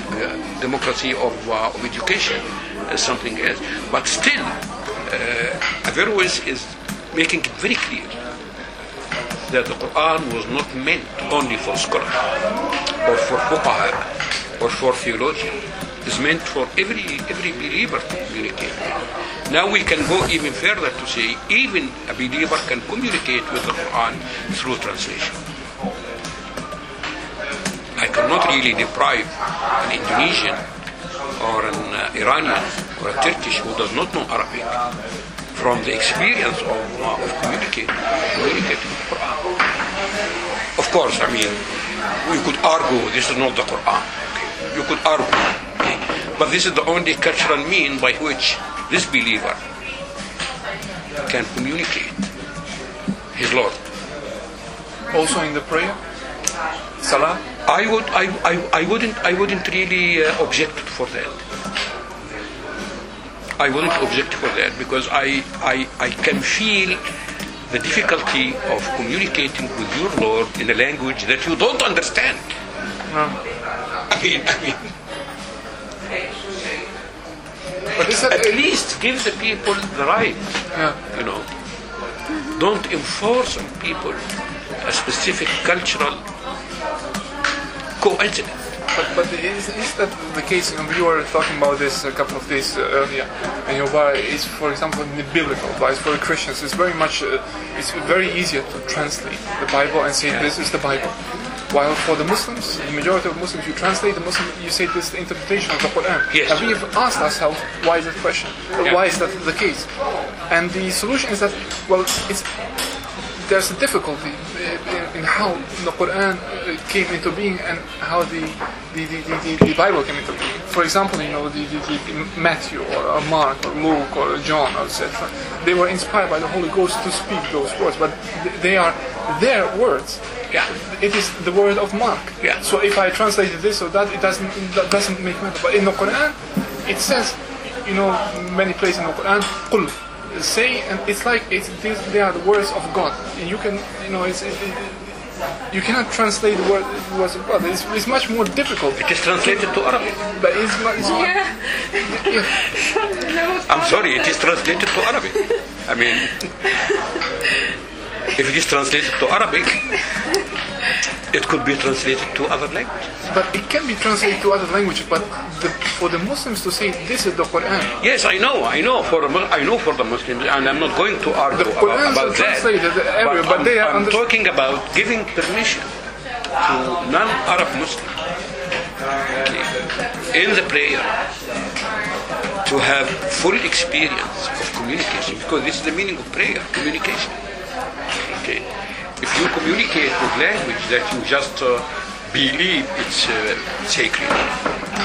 [SPEAKER 3] democracy of, uh, of education is something else. But still, uh, Averroes is making it very clear that the Quran was not meant only for scholars or for fuqaha or for theologians. It's meant for every every believer to communicate. Now we can go even further to say even a believer can communicate with the Quran through translation. I cannot really deprive an Indonesian or an uh, Iranian or a Turkish who does not know Arabic from the experience of, uh, of communicating, communicating the Quran. Of course, I mean, you could argue this is not the Quran. Okay? You could argue, okay? but this is the only cultural mean by which this believer can communicate his Lord.
[SPEAKER 1] Also in the prayer, salah.
[SPEAKER 3] I would, I, I, I wouldn't, I wouldn't really uh, object for that. I wouldn't object for that because I, I, I can feel the difficulty of communicating with your Lord in a language that you don't understand. I mean, I mean,
[SPEAKER 1] But
[SPEAKER 3] at least give the people the right,
[SPEAKER 1] yeah.
[SPEAKER 3] you know. Don't enforce on people a specific cultural coincidence.
[SPEAKER 1] But, but is, is that the case? And we were talking about this a couple of days uh, earlier. And your bar is, for example, in the biblical advice for the Christians. It's very much, uh, it's very easier to translate the Bible and say this is the Bible. While for the Muslims, the majority of Muslims, you translate the Muslim, you say this is the interpretation of the Quran.
[SPEAKER 3] Yes.
[SPEAKER 1] And we have asked ourselves, why is that question?
[SPEAKER 3] Yeah.
[SPEAKER 1] Why is that the case? And the solution is that, well, it's there's a difficulty in, in how the Quran uh, came into being and how the the, the, the, the, Bible came into being. For example, you know, the, the, the Matthew or, Mark or Luke or John, etc. They were inspired by the Holy Ghost to speak those words, but they are their words.
[SPEAKER 3] Yeah.
[SPEAKER 1] It is the word of Mark.
[SPEAKER 3] Yeah.
[SPEAKER 1] So if I translated this or that, it doesn't that doesn't make matter. But in the Quran, it says, you know, many places in the Quran, "Qul," say, and it's like it's these, they are the words of God. And you can, you know, it's. It, it, you cannot translate the word, the words of God. It's, it's much more difficult.
[SPEAKER 3] It is translated to Arabic.
[SPEAKER 1] But it's, mu- it's
[SPEAKER 5] Yeah.
[SPEAKER 1] yeah.
[SPEAKER 3] I'm sorry, it is translated to Arabic. I mean, if it is translated to Arabic, it could be translated to other languages.
[SPEAKER 1] But it can be translated to other languages. But the, for the Muslims to say this is the Quran,
[SPEAKER 3] Yes, I know, I know for the I know for the Muslims, and I'm not going to argue
[SPEAKER 1] The
[SPEAKER 3] about,
[SPEAKER 1] Qurans
[SPEAKER 3] about
[SPEAKER 1] are
[SPEAKER 3] that.
[SPEAKER 1] everywhere, but
[SPEAKER 3] I'm,
[SPEAKER 1] they are
[SPEAKER 3] I'm
[SPEAKER 1] under-
[SPEAKER 3] talking about giving permission to non-Arab Muslims okay, in the prayer to have full experience of communication, because this is the meaning of prayer, communication. Okay, if you communicate with language that you just uh, believe it's uh, sacred,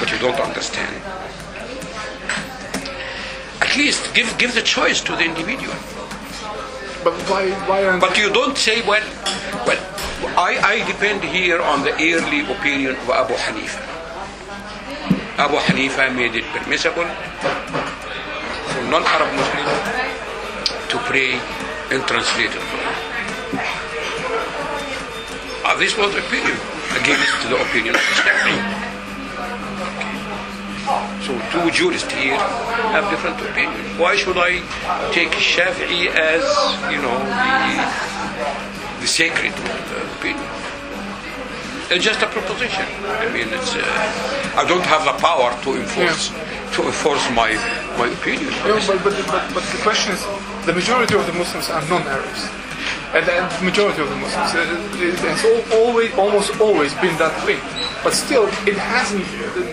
[SPEAKER 3] but you don't understand. At least give give the choice to the individual.
[SPEAKER 1] but why why
[SPEAKER 3] But you don't say, well, well, I, I depend here on the early opinion of Abu Hanifa. Abu Hanifa made it permissible for non-Arab Muslims to pray in translated Quran. Uh, this was opinion. Against the opinion of the Shafi'i. So two jurists here have different opinions. Why should I take Shafi'i as, you know, the, the sacred opinion? It's just a proposition. I mean, it's. Uh, I don't have the power to enforce to enforce my my opinion.
[SPEAKER 1] No, but, but, but, but the question is, the majority of the Muslims are non-Arabs. And the majority of the Muslims, uh, it has al- always, almost always been that way. But still, it hasn't,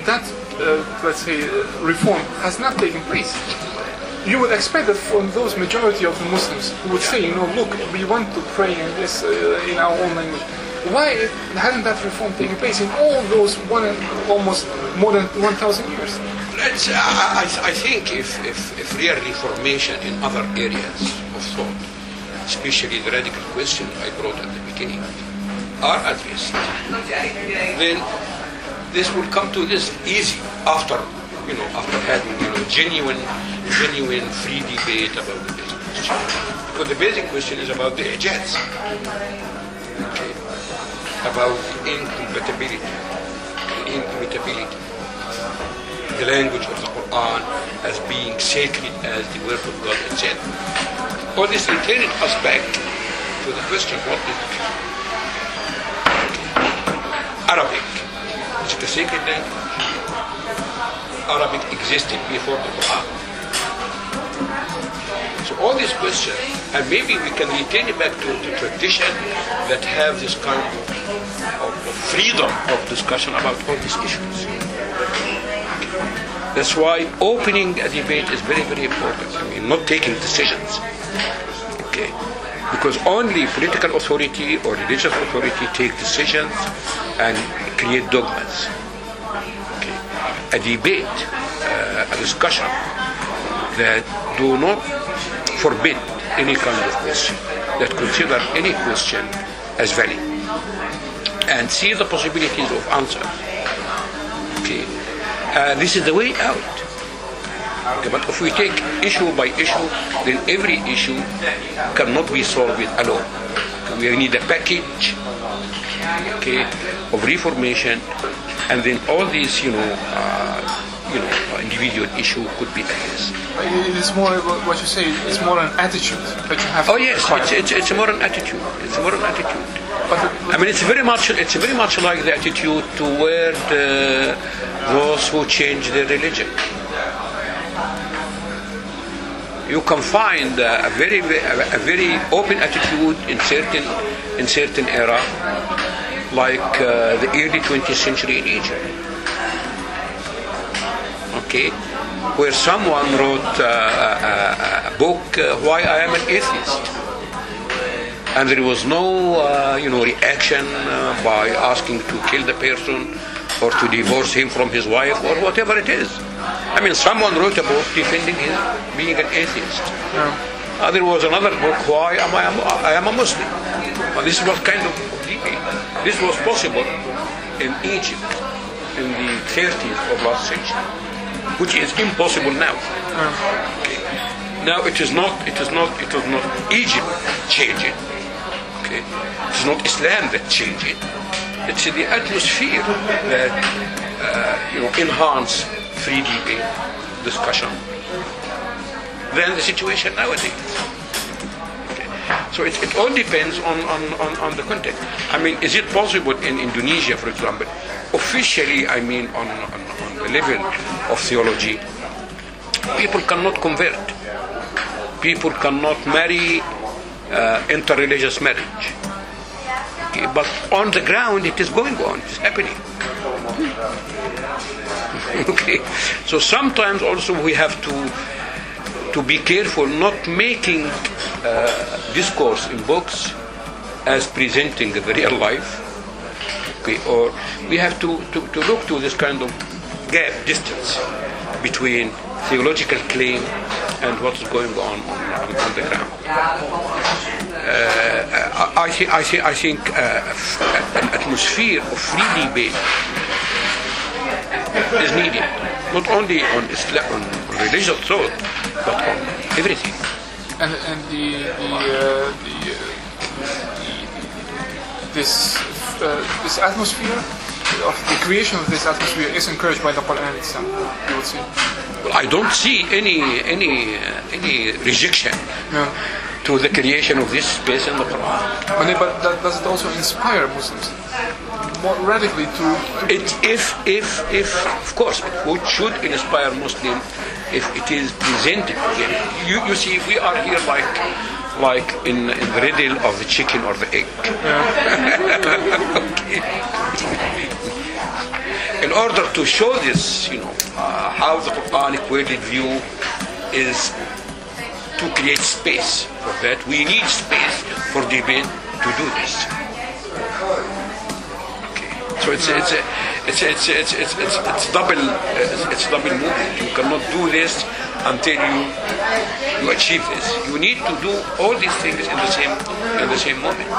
[SPEAKER 1] that, uh, let's say, uh, reform has not taken place. You would expect that from those majority of the Muslims who would say, you know, look, we want to pray in this, uh, in our own language. Why hasn't that reform taken place in all those one almost more than 1,000 years?
[SPEAKER 3] I I think if, if, if real reformation in other areas of thought, especially the radical question I brought at the beginning, are addressed, then this will come to this easy after, you know, after having, you know, genuine, genuine free debate about the basic question. Because the basic question is about the ijaz, okay, about incompatibility, the immutability the language of the Quran as being sacred as the word of God itself. All this returning us back to the question, what is Arabic? Is it a sacred language? Arabic existed before the Quran. So all these questions, and maybe we can return it back to the tradition that have this kind of, of, of freedom of discussion about all these issues. That's why opening a debate is very, very important. I mean, not taking decisions. Okay. Because only political authority or religious authority take decisions and create dogmas. Okay. A debate, uh, a discussion that do not forbid any kind of question, that consider any question as valid and see the possibilities of answer. Uh, this is the way out. Okay, but if we take issue by issue, then every issue cannot be solved alone. We need a package, okay, of reformation, and then all these, you know, uh, you know, individual issue could be addressed.
[SPEAKER 1] It's more what you say, it's more an attitude that you have
[SPEAKER 3] Oh yes, it's, it's, it's more an attitude. It's more an attitude.
[SPEAKER 1] But
[SPEAKER 3] I mean, it's very much it's very much like the attitude toward uh, those who change their religion. You can find uh, a very a very open attitude in certain in certain era, like uh, the early 20th century in Egypt. Okay, where someone wrote uh, a, a, a book, uh, "Why I Am an Atheist." and there was no uh, you know reaction uh, by asking to kill the person or to divorce him from his wife or whatever it is. I mean, someone wrote a book defending his being an atheist. Uh, there was another book, Why Am I, a- I Am a Muslim? Well, this was kind of. This was possible in Egypt in the 30s of last century, which is impossible now. Okay. Now it is not. It is not. It was not Egypt changing. Okay. It is not Islam that changed it. It's the atmosphere that uh, you know enhance free debate, discussion. Than the situation nowadays. So it, it all depends on, on, on, on the context. I mean, is it possible in Indonesia, for example, officially, I mean, on, on, on the level of theology, people cannot convert. People cannot marry uh, interreligious marriage. But on the ground, it is going on. It's happening. okay. So sometimes also we have to to be careful not making uh, discourse in books as presenting the real life. Okay, or we have to, to, to look to this kind of gap, distance between theological claim and what's going on on, on the ground. Uh, I, think, I think, I think uh, an atmosphere of free debate is needed, not only on, Islam, on religious thought, but everything.
[SPEAKER 1] and and the the, uh, the, uh, the this uh, this atmosphere of the creation of this atmosphere is encouraged by the Quran itself. You would say.
[SPEAKER 3] Well, I don't see any any uh, any rejection
[SPEAKER 1] Yeah.
[SPEAKER 3] to the creation of this space in the Quran.
[SPEAKER 1] But, but that, does it also inspire Muslims more radically to?
[SPEAKER 3] It, if, if, if, of course, it would, should inspire Muslim if it is presented them. You, you see, we are here like, like in, in the riddle of the chicken or the egg. In order to show this, you know, uh, how the Quranic worldly view is to create space for that, we need space for debate to do this. So it's it's it's it's it's it's it's, it's double it's, it's double movement. You cannot do this until you you achieve this. You need to do all these things in the same in the same moment.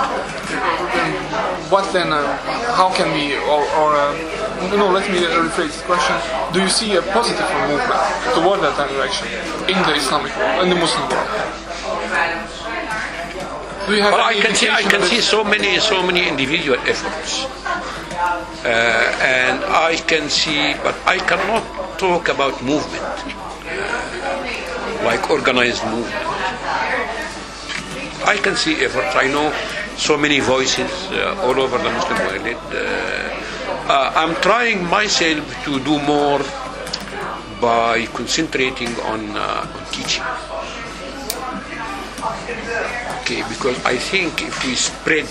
[SPEAKER 1] What then? Uh, how can we? Or, or uh, no, let me rephrase the question. Do you see a positive movement toward that direction in the Islamic world, in the Muslim world? Do you have
[SPEAKER 3] Well, I can see I can see so many so many individual efforts, uh, and I can see, but I cannot talk about movement like organized movement. I can see efforts. I know so many voices uh, all over the Muslim world. Uh, uh, I'm trying myself to do more by concentrating on, uh, on teaching. Okay, because I think if we spread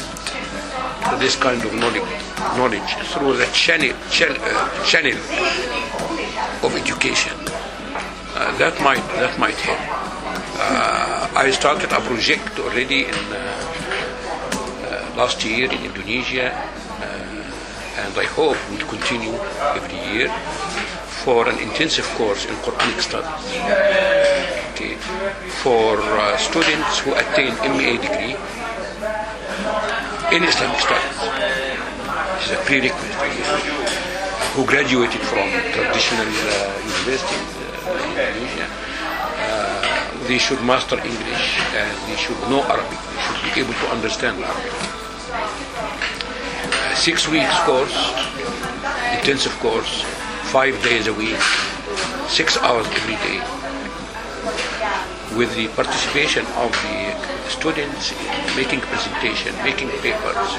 [SPEAKER 3] this kind of knowledge, knowledge through the channel, channel, uh, channel of education, uh, that might that might help. Uh, I started a project already in uh, uh, last year in Indonesia, uh, and I hope will continue every year for an intensive course in Quranic studies. Okay, for students who attain MA degree in Islamic studies. This is a prerequisite who graduated from traditional uh, universities uh, in Indonesia. Uh, they should master English and they should know Arabic. They should be able to understand Arabic. A six weeks course, intensive course, five days a week, six hours every day, with the participation of the students making presentation, making papers,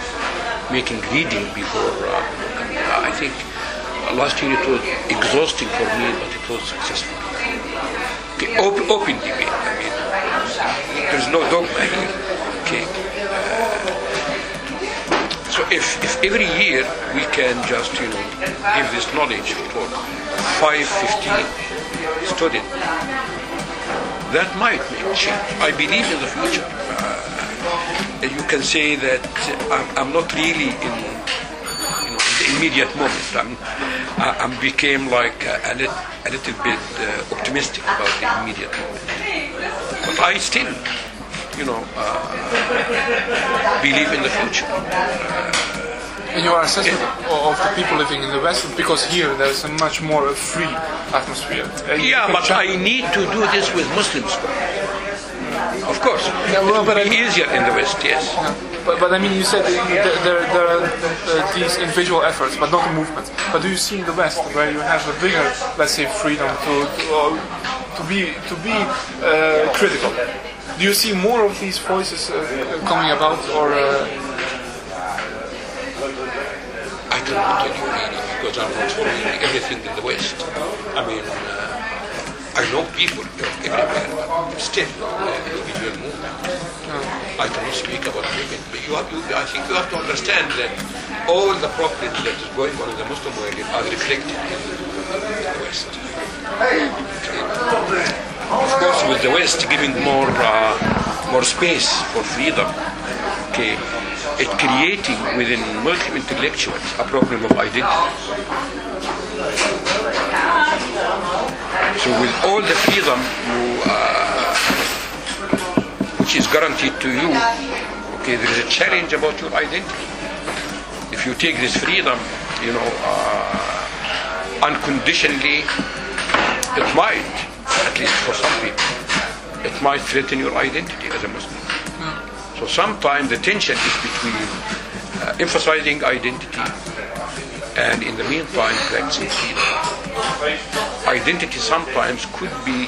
[SPEAKER 3] making reading before. Uh, I think uh, last year it was exhausting for me, but it was successful. Okay, open, open debate. I mean, there's no dogma here. Okay. So if, if every year we can just, you know, give this knowledge for 5, 15 students, that might change. I believe in the future. Uh, you can say that I'm, I'm not really in, you know, in the immediate moment. I'm, I- I'm became like a, a, lit, a little bit uh, optimistic about the immediate moment. But I still, you know, uh, believe in the future.
[SPEAKER 1] In your assessment of the people living in the West, because here there's a much more free atmosphere. Uh,
[SPEAKER 3] Yeah, but I need to do this with Muslims. Of course,
[SPEAKER 1] Yeah, well,
[SPEAKER 3] it
[SPEAKER 1] but
[SPEAKER 3] will
[SPEAKER 1] I
[SPEAKER 3] be easier in the West. Yes.
[SPEAKER 1] Yeah. But, but I mean, you said there, there, there are uh, these individual efforts, but not a movement. But do you see in the West where you have a bigger, let's say, freedom to to, uh, to be to be uh, critical? Do you see more of these voices uh, coming about, or
[SPEAKER 3] cannot tell because I'm not following everything in the West. I mean, uh, I know people everywhere, but still, uh, individual movement. I cannot speak about but you have, you, I think you have to understand that all the problems that is going on in the Muslim world are reflected in the West. Of course, with the West giving more uh, more space for freedom, okay, it creating within Muslim intellectuals a problem of identity. So with all the freedom you, uh, which is guaranteed to you, okay, there is a challenge about your identity. If you take this freedom, you know, uh, unconditionally, it might, at least for some people, it might threaten your identity as a Muslim. So sometimes the tension is between uh, emphasizing identity and in the meantime practicing. Identity sometimes could be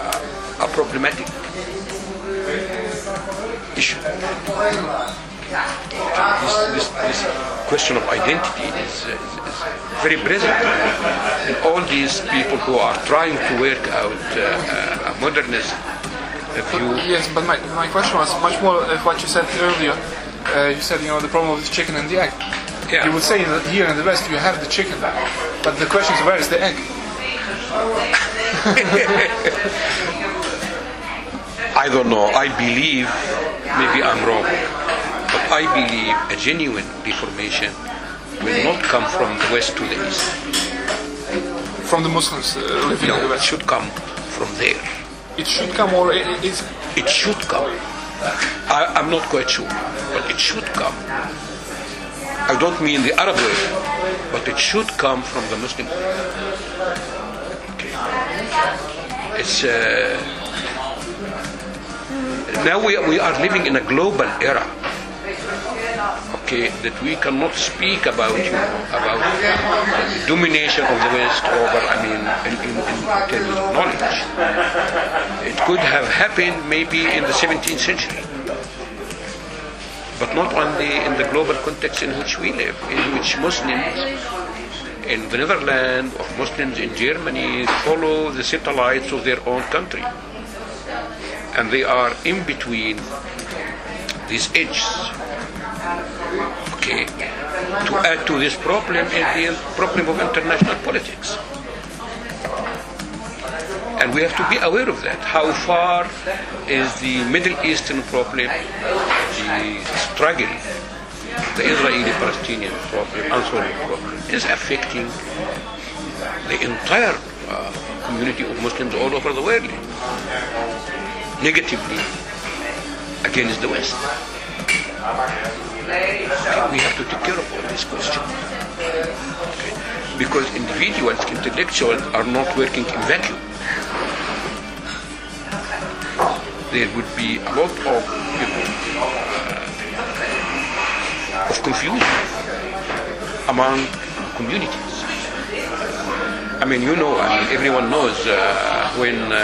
[SPEAKER 3] uh, a problematic issue. This, this, this question of identity is, uh, is, is very present in all these people who are trying to work out uh, modernist view.
[SPEAKER 1] Yes, but my, my question was much more of what you said earlier. Uh, you said, you know, the problem with the chicken and the egg.
[SPEAKER 3] Yeah.
[SPEAKER 1] You would say that here in the West you have the chicken, but the question is where is the egg?
[SPEAKER 3] I don't know. I believe, maybe I'm wrong, but I believe a genuine reformation will not come from the West to the East.
[SPEAKER 1] From the Muslims uh, living in the
[SPEAKER 3] No,
[SPEAKER 1] West.
[SPEAKER 3] should come from there.
[SPEAKER 1] It should come or it, it's
[SPEAKER 3] It should come. I, I'm not quite sure, but it should come. I don't mean the Arab world, but it should come from the Muslim. Okay. It's uh, now we, we are living in a global era. That we cannot speak about you about domination of the West over I mean in, in, in terms of knowledge. It could have happened maybe in the 17th century, but not only in the global context in which we live, in which Muslims in the Netherlands or Muslims in Germany follow the satellites of their own country. And they are in between these edges. To add to this problem is the problem of international politics. And we have to be aware of that. How far is the Middle Eastern problem, the struggle, the Israeli-Palestinian problem, unsolved problem, is affecting the entire uh, community of Muslims all over the world negatively against the West. We have to take care of all these questions. Okay. Because individuals, intellectuals are not working in vacuum. There would be a lot of, you know, uh, of confusion among communities. I mean, you know, I mean, everyone knows uh, when uh,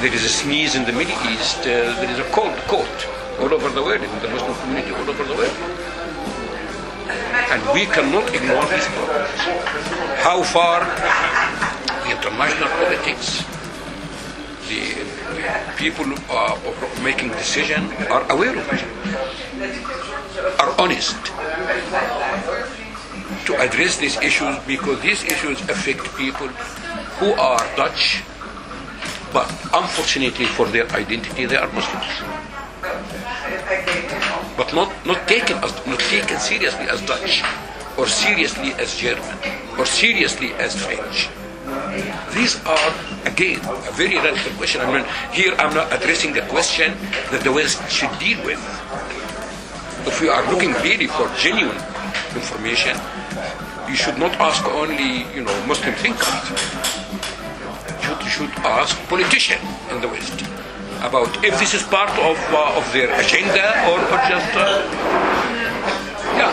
[SPEAKER 3] there is a sneeze in the Middle East, uh, there is a cold coat all over the world, in the Muslim community all over the world. And we cannot ignore these problems. How far the international politics, the people making decisions are aware of it, are honest to address these issues because these issues affect people who are Dutch, but unfortunately for their identity, they are Muslims. But not, not taken as not taken seriously as Dutch, or seriously as German, or seriously as French. These are again a very relevant question. I mean, here I'm not addressing a question that the West should deal with. If we are looking really for genuine information, you should not ask only, you know, Muslim thinkers. You should ask politicians in the West about if this is part of, uh, of their agenda or, or just, uh, yeah,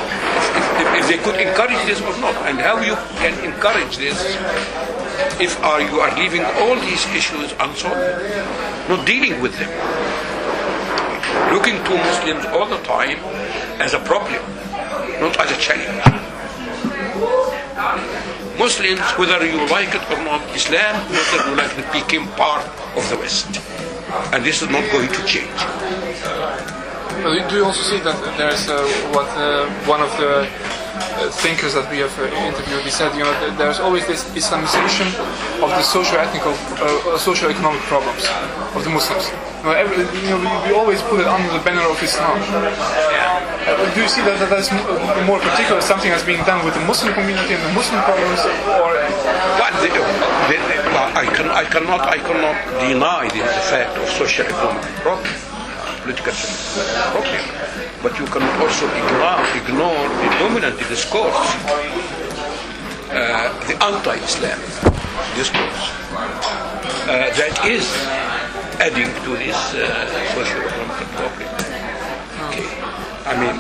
[SPEAKER 3] if, if, if they could encourage this or not, and how you can encourage this if are, you are leaving all these issues unsolved, not dealing with them, looking to Muslims all the time as a problem, not as a challenge. Muslims, whether you like it or not, Islam, whether you like it, became part of the West. And this is not going to change.
[SPEAKER 1] Do you also see that there's uh, what uh, one of the uh, thinkers that we have uh, interviewed, he said, you know, th- there's always this Islamization of the socio-ethnic, uh, socio-economic problems of the Muslims. You know, every, you know we, we always put it under the banner of Islam. Uh, do you see that, that that's m- uh, more particular something that's being done with the Muslim community and the Muslim problems, or
[SPEAKER 3] Well, the, the, the, I, can, I cannot I cannot deny the, fact of social economic problem, political problem, but you cannot also ignore, ignore the dominant discourse, uh, the anti-Islam discourse uh, that is adding to this uh, social economic problem. Okay. I mean,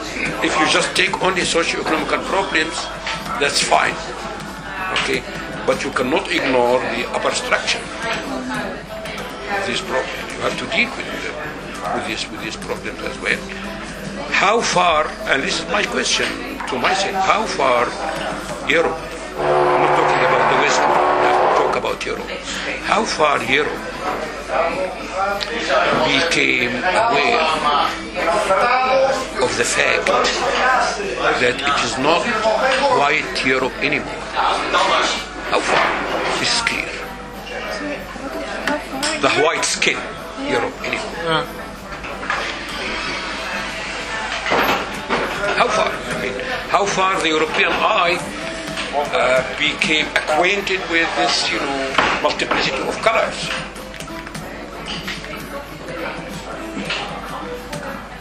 [SPEAKER 3] if you just take only socio-economic problems, that's fine. Okay, but you cannot ignore the upper structure. of These problems, you have to deal with them, with these with these problems as well. How far? And this is my question to myself: How far Europe? I'm not talking about the West. I talk about Europe. How far Europe became aware of the fact that it is not white Europe anymore. How far? This is clear. The white skin Europe anymore. How far? I mean, how far the European eye uh, became acquainted with this, you know, multiplicity of colors.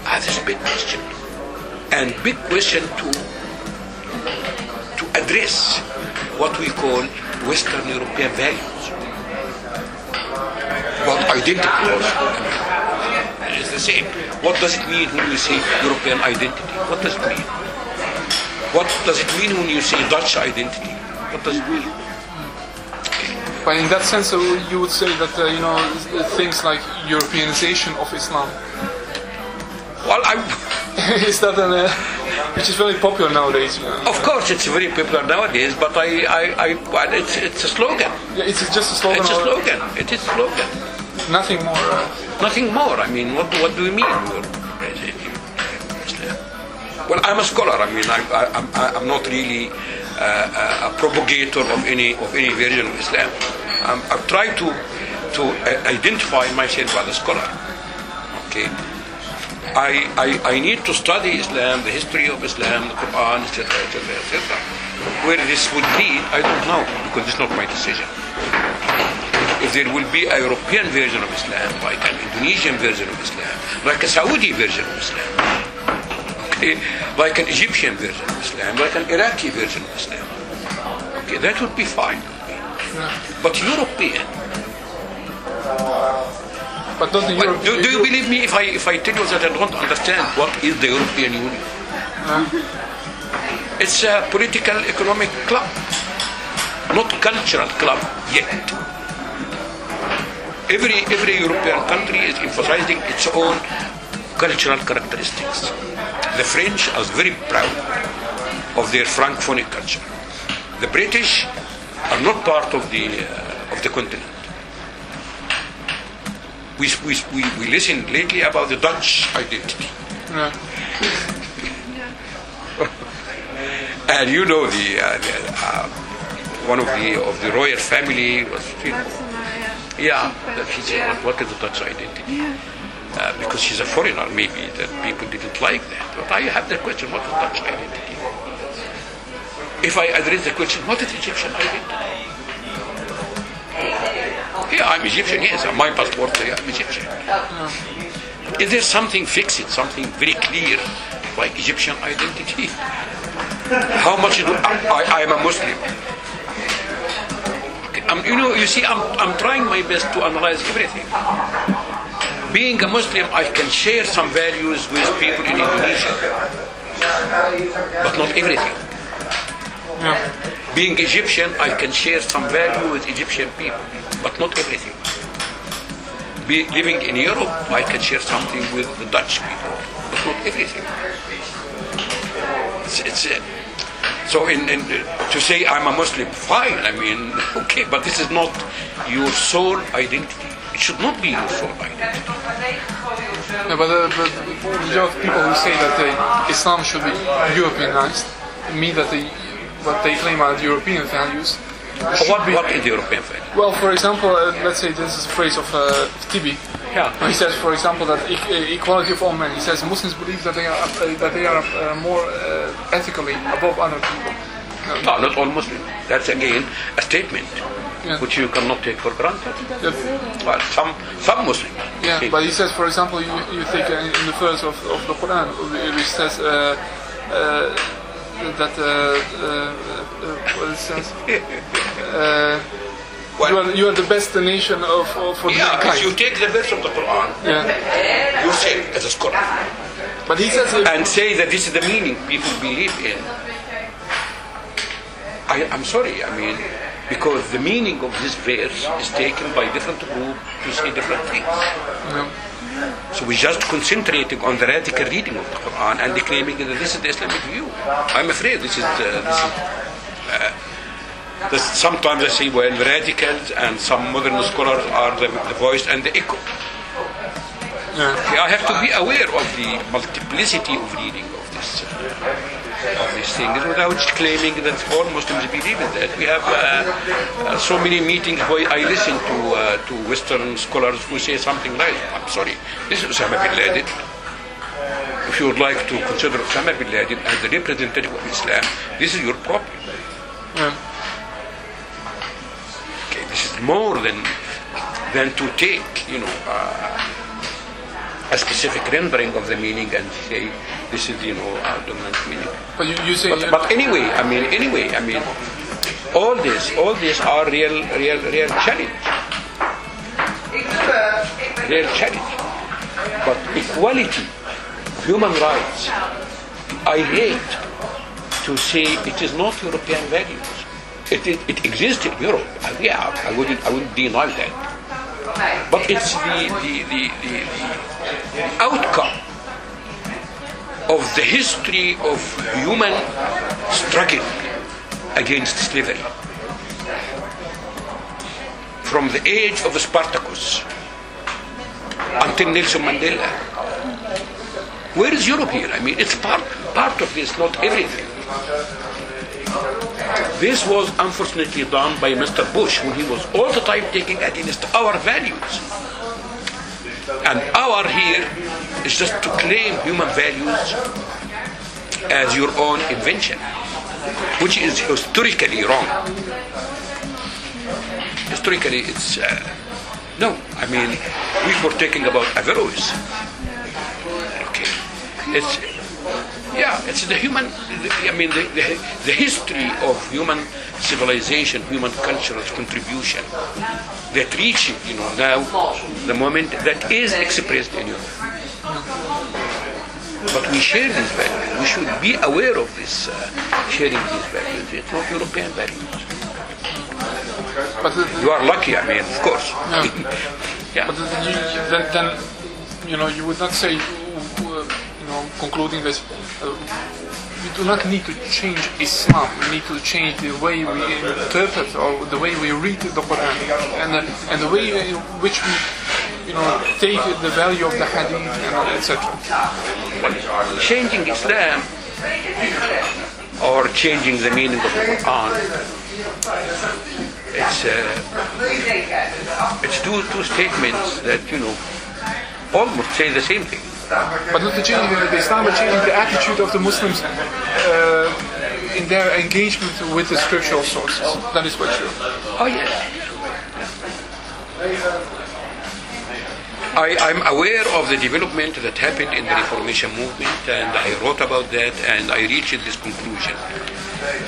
[SPEAKER 3] Ah, this is a big question. And big question to to address what we call Western European values. What identity also. It is the same. What does it mean when you say European identity? What does it mean? What does it mean when you say Dutch identity? What does it mean?
[SPEAKER 1] But in that sense, uh, you would say that uh, you know things like Europeanization of Islam
[SPEAKER 3] Well, I,
[SPEAKER 1] is that an, uh, which is very popular nowadays.
[SPEAKER 3] Of course, it's very popular nowadays, but I, I, I well, it's, it's a slogan.
[SPEAKER 1] Yeah, it's just a slogan.
[SPEAKER 3] It's a slogan. It is a slogan.
[SPEAKER 1] Nothing more. Uh,
[SPEAKER 3] Nothing more. I mean, what, what do you mean? Well, I'm a scholar. I mean, I, I, I'm, I'm not really uh, a propagator of any of any version of Islam. I'm, I've tried to to uh, identify myself as a scholar. Okay. I, I, I need to study Islam, the history of Islam, the Quran, etc., etc., etc. Where this would lead, I don't know, because it's not my decision. If there will be a European version of Islam, like an Indonesian version of Islam, like a Saudi version of Islam, okay, like an Egyptian version of Islam, like an Iraqi version of Islam, okay, that would be fine. But European,
[SPEAKER 1] but don't the
[SPEAKER 3] But
[SPEAKER 1] Europe,
[SPEAKER 3] do, do you believe me if I if I tell you that I don't understand what is the European Union? It's a political economic club, not cultural club yet. Every every European country is emphasizing its own cultural characteristics. The French are very proud of their francophonic culture. The British are not part of the uh, of the continent. We, we, we, we listen lately about the Dutch identity.
[SPEAKER 1] Yeah.
[SPEAKER 3] And you know the, uh, the uh, one of the of the royal family was you know,
[SPEAKER 5] yeah.
[SPEAKER 3] that he
[SPEAKER 5] passed,
[SPEAKER 3] said
[SPEAKER 5] yeah.
[SPEAKER 3] is the Dutch identity
[SPEAKER 5] Yeah.
[SPEAKER 3] uh, because she's a foreigner maybe that people didn't like that but I have the question what is Dutch identity if I address the question what is Egyptian identity yeah I'm Egyptian yes on my passport yeah, I'm Egyptian is there something fixed something very clear like Egyptian identity how much do I, I, I am a Muslim I'm, you know, you see, I'm, I'm trying my best to analyze everything. Being a Muslim, I can share some values with people in Indonesia, but not everything. Being Egyptian, I can share some value with Egyptian people, but not everything. Be, living in Europe, I can share something with the Dutch people, but not everything. It's, it's, so in, in, to say I'm a Muslim, fine. I mean, okay, but this is not your sole identity. It should not be your sole identity.
[SPEAKER 1] Yeah, but, uh, but the majority of people who say that uh, Islam should be Europeanized mean that they, what they claim are European values.
[SPEAKER 3] What,
[SPEAKER 1] be-
[SPEAKER 3] what is the European value?
[SPEAKER 1] Well, for example, uh, let's say this is a phrase of uh, Tibi.
[SPEAKER 3] Yeah.
[SPEAKER 1] He says, for example, that e- equality of all men. He says Muslims believe that they are uh, that they are uh, more uh, ethically above other people.
[SPEAKER 3] No, not all Muslims. That's again a statement
[SPEAKER 1] Yeah.
[SPEAKER 3] which you cannot take for granted.
[SPEAKER 1] That-
[SPEAKER 3] Well, some some Muslims.
[SPEAKER 1] Yeah, but he says, for example, you, you take uh, in the verse of, of the Quran, which says uh, uh, that uh, uh, uh, what it says.
[SPEAKER 3] Well-
[SPEAKER 1] you are you are the best nation of, of for
[SPEAKER 3] Yeah, because you take the verse of the Quran,
[SPEAKER 1] Yeah.
[SPEAKER 3] yourself as a scholar,
[SPEAKER 1] But he says
[SPEAKER 3] and say that this is the meaning people believe in. I, I'm sorry, I mean, because the meaning of this verse is taken by different groups to say different things.
[SPEAKER 1] no.
[SPEAKER 3] So we're just concentrating on the radical reading of the Quran and claiming that this is the Islamic view. I'm afraid this is, uh, this is uh, sometimes I say, when radicals and some modern scholars are the, the voice and the echo.
[SPEAKER 1] Yeah.
[SPEAKER 3] I have to be aware of the multiplicity of reading of this of these things without claiming that all Muslims believe in that. We have uh, uh, so many meetings where I listen to uh, to Western scholars who say something like, "I'm sorry, this is Osama bin Laden." If you would like to consider Osama bin Laden as the representative of Islam, this is your problem.
[SPEAKER 1] Yeah.
[SPEAKER 3] This more than than to take, you know, uh, a specific rendering of the meaning and say this is, you know, a dominant meaning.
[SPEAKER 1] But you, you say
[SPEAKER 3] But, but anyway, I mean, anyway, I mean, all this, all these are real, real, real challenge. Real challenge. But equality, human rights, I hate to say it is not European values. It, it, it exists in Europe. Uh, Yeah, I wouldn't, I wouldn't deny that. But it's the, the, the, the, the outcome of the history of human struggle against slavery. From the age of Spartacus until Nelson Mandela. Where is Europe here? I mean, it's part, part of this, not everything. This was unfortunately done by Mr. Bush when he was all the time taking against our values. And our here is just to claim human values as your own invention, which is historically wrong. Historically, it's uh, no. I mean, we were talking about Averroes. Okay, it's yeah, it's the human. I mean, the, the, the history of human civilization, human culture's contribution that reach you know now the moment that is expressed in Europe. But we share these values. We should be aware of this, uh, sharing these values. It's not European values. You are lucky, I mean, of course. yeah.
[SPEAKER 1] But then, you, then, then, you know, you would not say, concluding this, uh, we do not need to change Islam. We need to change the way we interpret or the way we read the Quran and the, and the way in which we, you know, take the value of the Hadith and etc.
[SPEAKER 3] Changing Islam or changing the meaning of the Quran, it's, uh, it's two, two statements that, you know, almost say the same thing.
[SPEAKER 1] But not to change the, the Islam, but changing the attitude of the Muslims uh, in their engagement with the scriptural sources. That is what you.
[SPEAKER 3] Oh, yes. I, I'm aware of the development that happened in the Reformation movement, and I wrote about that, and I reached this conclusion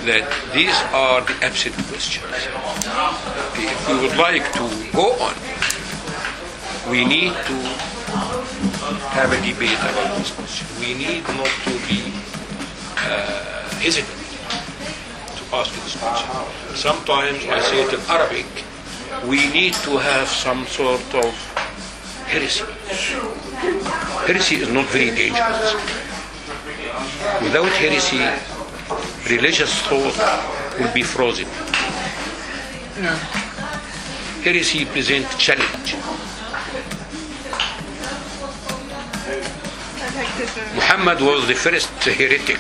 [SPEAKER 3] that these are the absent questions. If we would like to go on, we need to have a debate about this question. We need not to be uh, hesitant to ask this question. Sometimes I say it in Arabic, we need to have some sort of heresy. Heresy is not very dangerous. Without heresy, religious thought will be frozen. Heresy presents challenge. Muhammad was the first heretic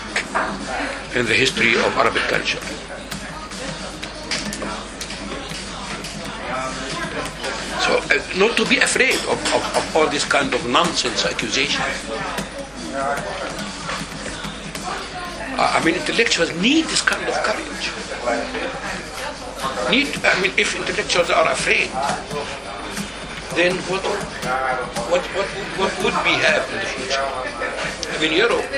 [SPEAKER 3] in the history of Arabic culture. So, uh, not to be afraid of, of, of all this kind of nonsense accusation. I mean, intellectuals need this kind of courage. Need, I mean, if intellectuals are afraid, then what, what, what, what would we have in the future? I mean, Europe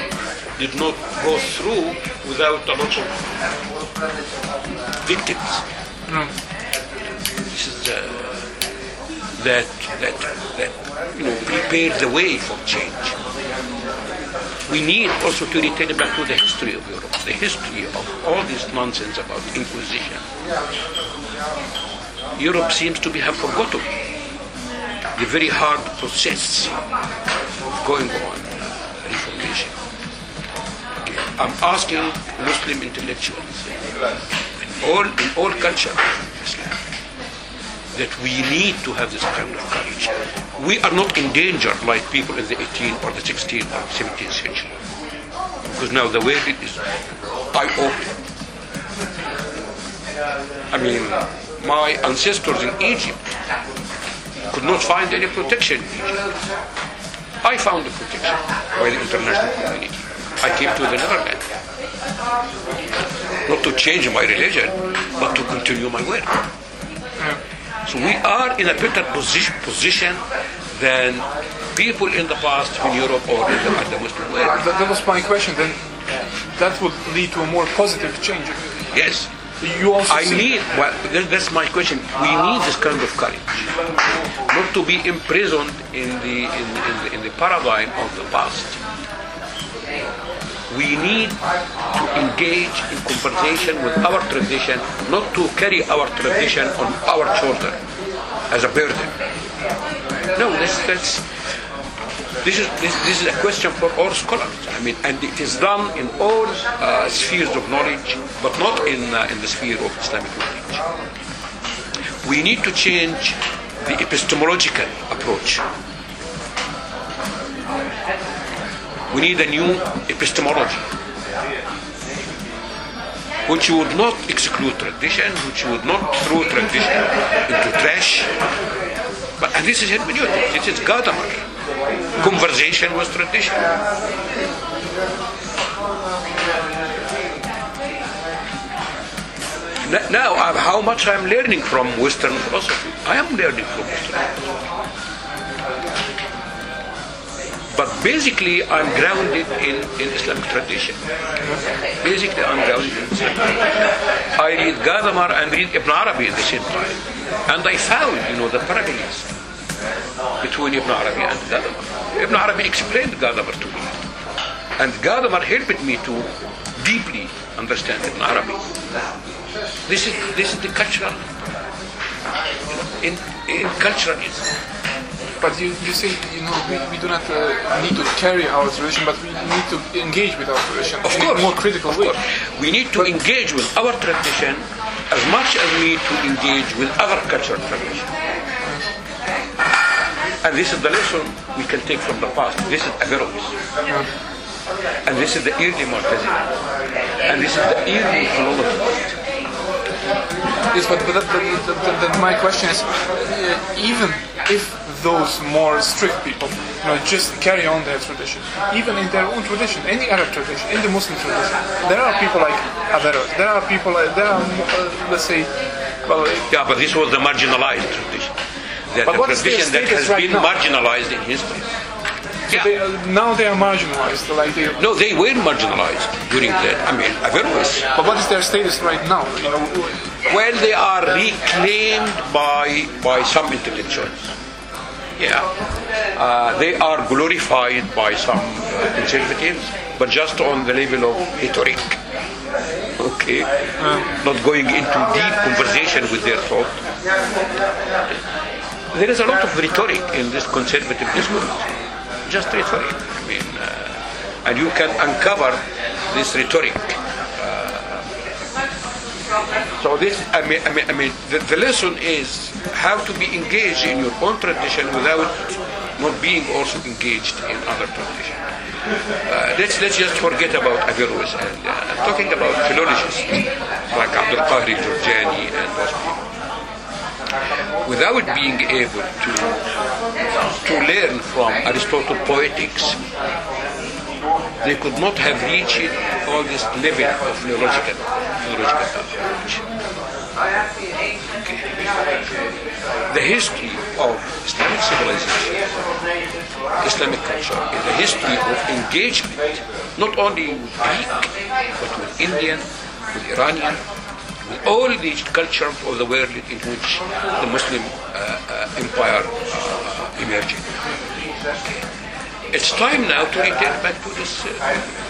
[SPEAKER 3] did not go through without a lot of victims. This is uh, that that that you know prepared the way for change. We need also to return back to the history of Europe, the history of all this nonsense about Inquisition. Europe seems to be have forgotten the very hard process of going on reformation. Okay. I'm asking Muslim intellectuals in all in all cultures Islam that we need to have this kind of courage. We are not in danger like people in the 18th or the 16th or 17th century. Because now the way is wide open. I mean, my ancestors in Egypt could not find any protection in Egypt. I found the protection by the international community. I came to the Netherlands. Not to change my religion, but to continue my work. So we are in a better position, position than people in the past in Europe or in the, in the Muslim world.
[SPEAKER 1] That, that was my question. Then that would lead to a more positive change.
[SPEAKER 3] Yes.
[SPEAKER 1] You also
[SPEAKER 3] I need, well, that- that's my question. We need this kind of courage. Not to be imprisoned in the, in, in, the, in the paradigm of the past. We need to engage in conversation with our tradition, not to carry our tradition on our shoulder as a burden. No, that's, that's, this is, this, this is a question for all scholars. I mean, and it is done in all uh, spheres of knowledge, but not in, uh, in the sphere of Islamic knowledge. We need to change the epistemological approach. We need a new epistemology, which would not exclude tradition, which would not throw tradition into trash. But, and this is hermeneutics, this is Gadamer conversation was tradition. N- Now, uh, how much I'm learning from Western philosophy? I am learning from Western. But basically, I'm grounded in, in Islamic tradition. Basically, I'm grounded in Islamic tradition. I read Gadamer and read Ibn Arabi at the same time. And I found, you know, the parallels between Ibn Arabi and Gadamer. Ibn Arabi explained Gadamer to me. And Gadamer helped me to deeply understand Ibn Arabi. This is, this is the cultural, you know, in, in culturalism.
[SPEAKER 1] But you, you say, you know, we, we do not uh, need to carry our tradition, but we need to engage with our tradition
[SPEAKER 3] Of
[SPEAKER 1] in
[SPEAKER 3] course,
[SPEAKER 1] a more critical way.
[SPEAKER 3] course. We need to engage with our tradition as much as we need to engage with other cultural tradition. And this is the lesson we can take from the past. This is Averroes. And this is the early Mu'tazila. And this is the early philosophy.
[SPEAKER 1] Yes, but, but that my question is, uh, even if those more strict people, you know, just carry on their tradition, even in their own tradition, any Arab tradition, in the Muslim tradition, there are people like Averroes, there are people, like, there are, uh, let's say, well,
[SPEAKER 3] Yeah, but this was the marginalized tradition. The,
[SPEAKER 1] But
[SPEAKER 3] the
[SPEAKER 1] what is their
[SPEAKER 3] tradition that has
[SPEAKER 1] right
[SPEAKER 3] been
[SPEAKER 1] now?
[SPEAKER 3] marginalized in history. Yeah.
[SPEAKER 1] they, uh, now they are marginalized, like they,
[SPEAKER 3] No, they were marginalized during that. I mean, Averroes.
[SPEAKER 1] but what is their status right now? You know,
[SPEAKER 3] Well, they are reclaimed by by some intellectuals. Yeah, uh, they are glorified by some uh, conservatives, but just on the level of rhetoric. Okay, not going into deep conversation with their thought. There is a lot of rhetoric in this conservative discourse. Just rhetoric. I mean, uh, and you can uncover this rhetoric so this, I mean, I mean, I mean the, the lesson is how to be engaged in your own tradition without not being also engaged in other traditions. Uh, let's let's just forget about Averroes and uh, I'm talking about philologists like Abdul Qahir Jurjani and those people. Without being able to to learn from Aristotle poetics, they could not have reached all this level of philological, philological approach. Okay. The history of Islamic civilization, Islamic culture, is a history of engagement, not only with Greek, but with Indian, with Iranian, all the cultures of the world in which the Muslim uh, uh, empire uh, emerged. It's time now to return back to this,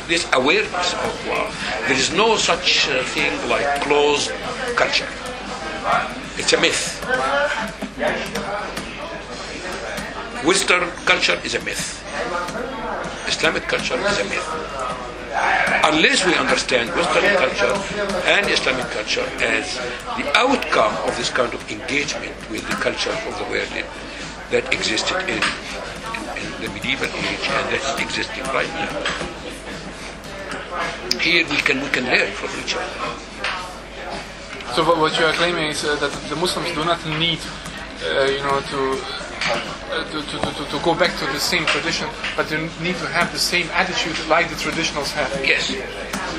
[SPEAKER 3] this awareness of uh, there is no such thing like closed culture. It's a myth. Western culture is a myth. Islamic culture is a myth. Unless we understand Western culture and Islamic culture as the outcome of this kind of engagement with the culture of the world that existed in, in, in the medieval age and that's existing right now. Here we can we can learn from each other.
[SPEAKER 1] So what you are claiming is uh, that the Muslims do not need, uh, you know, to, uh, to, to, to, to go back to the same tradition, but you need to have the same attitude like the traditionals have.
[SPEAKER 3] Yes.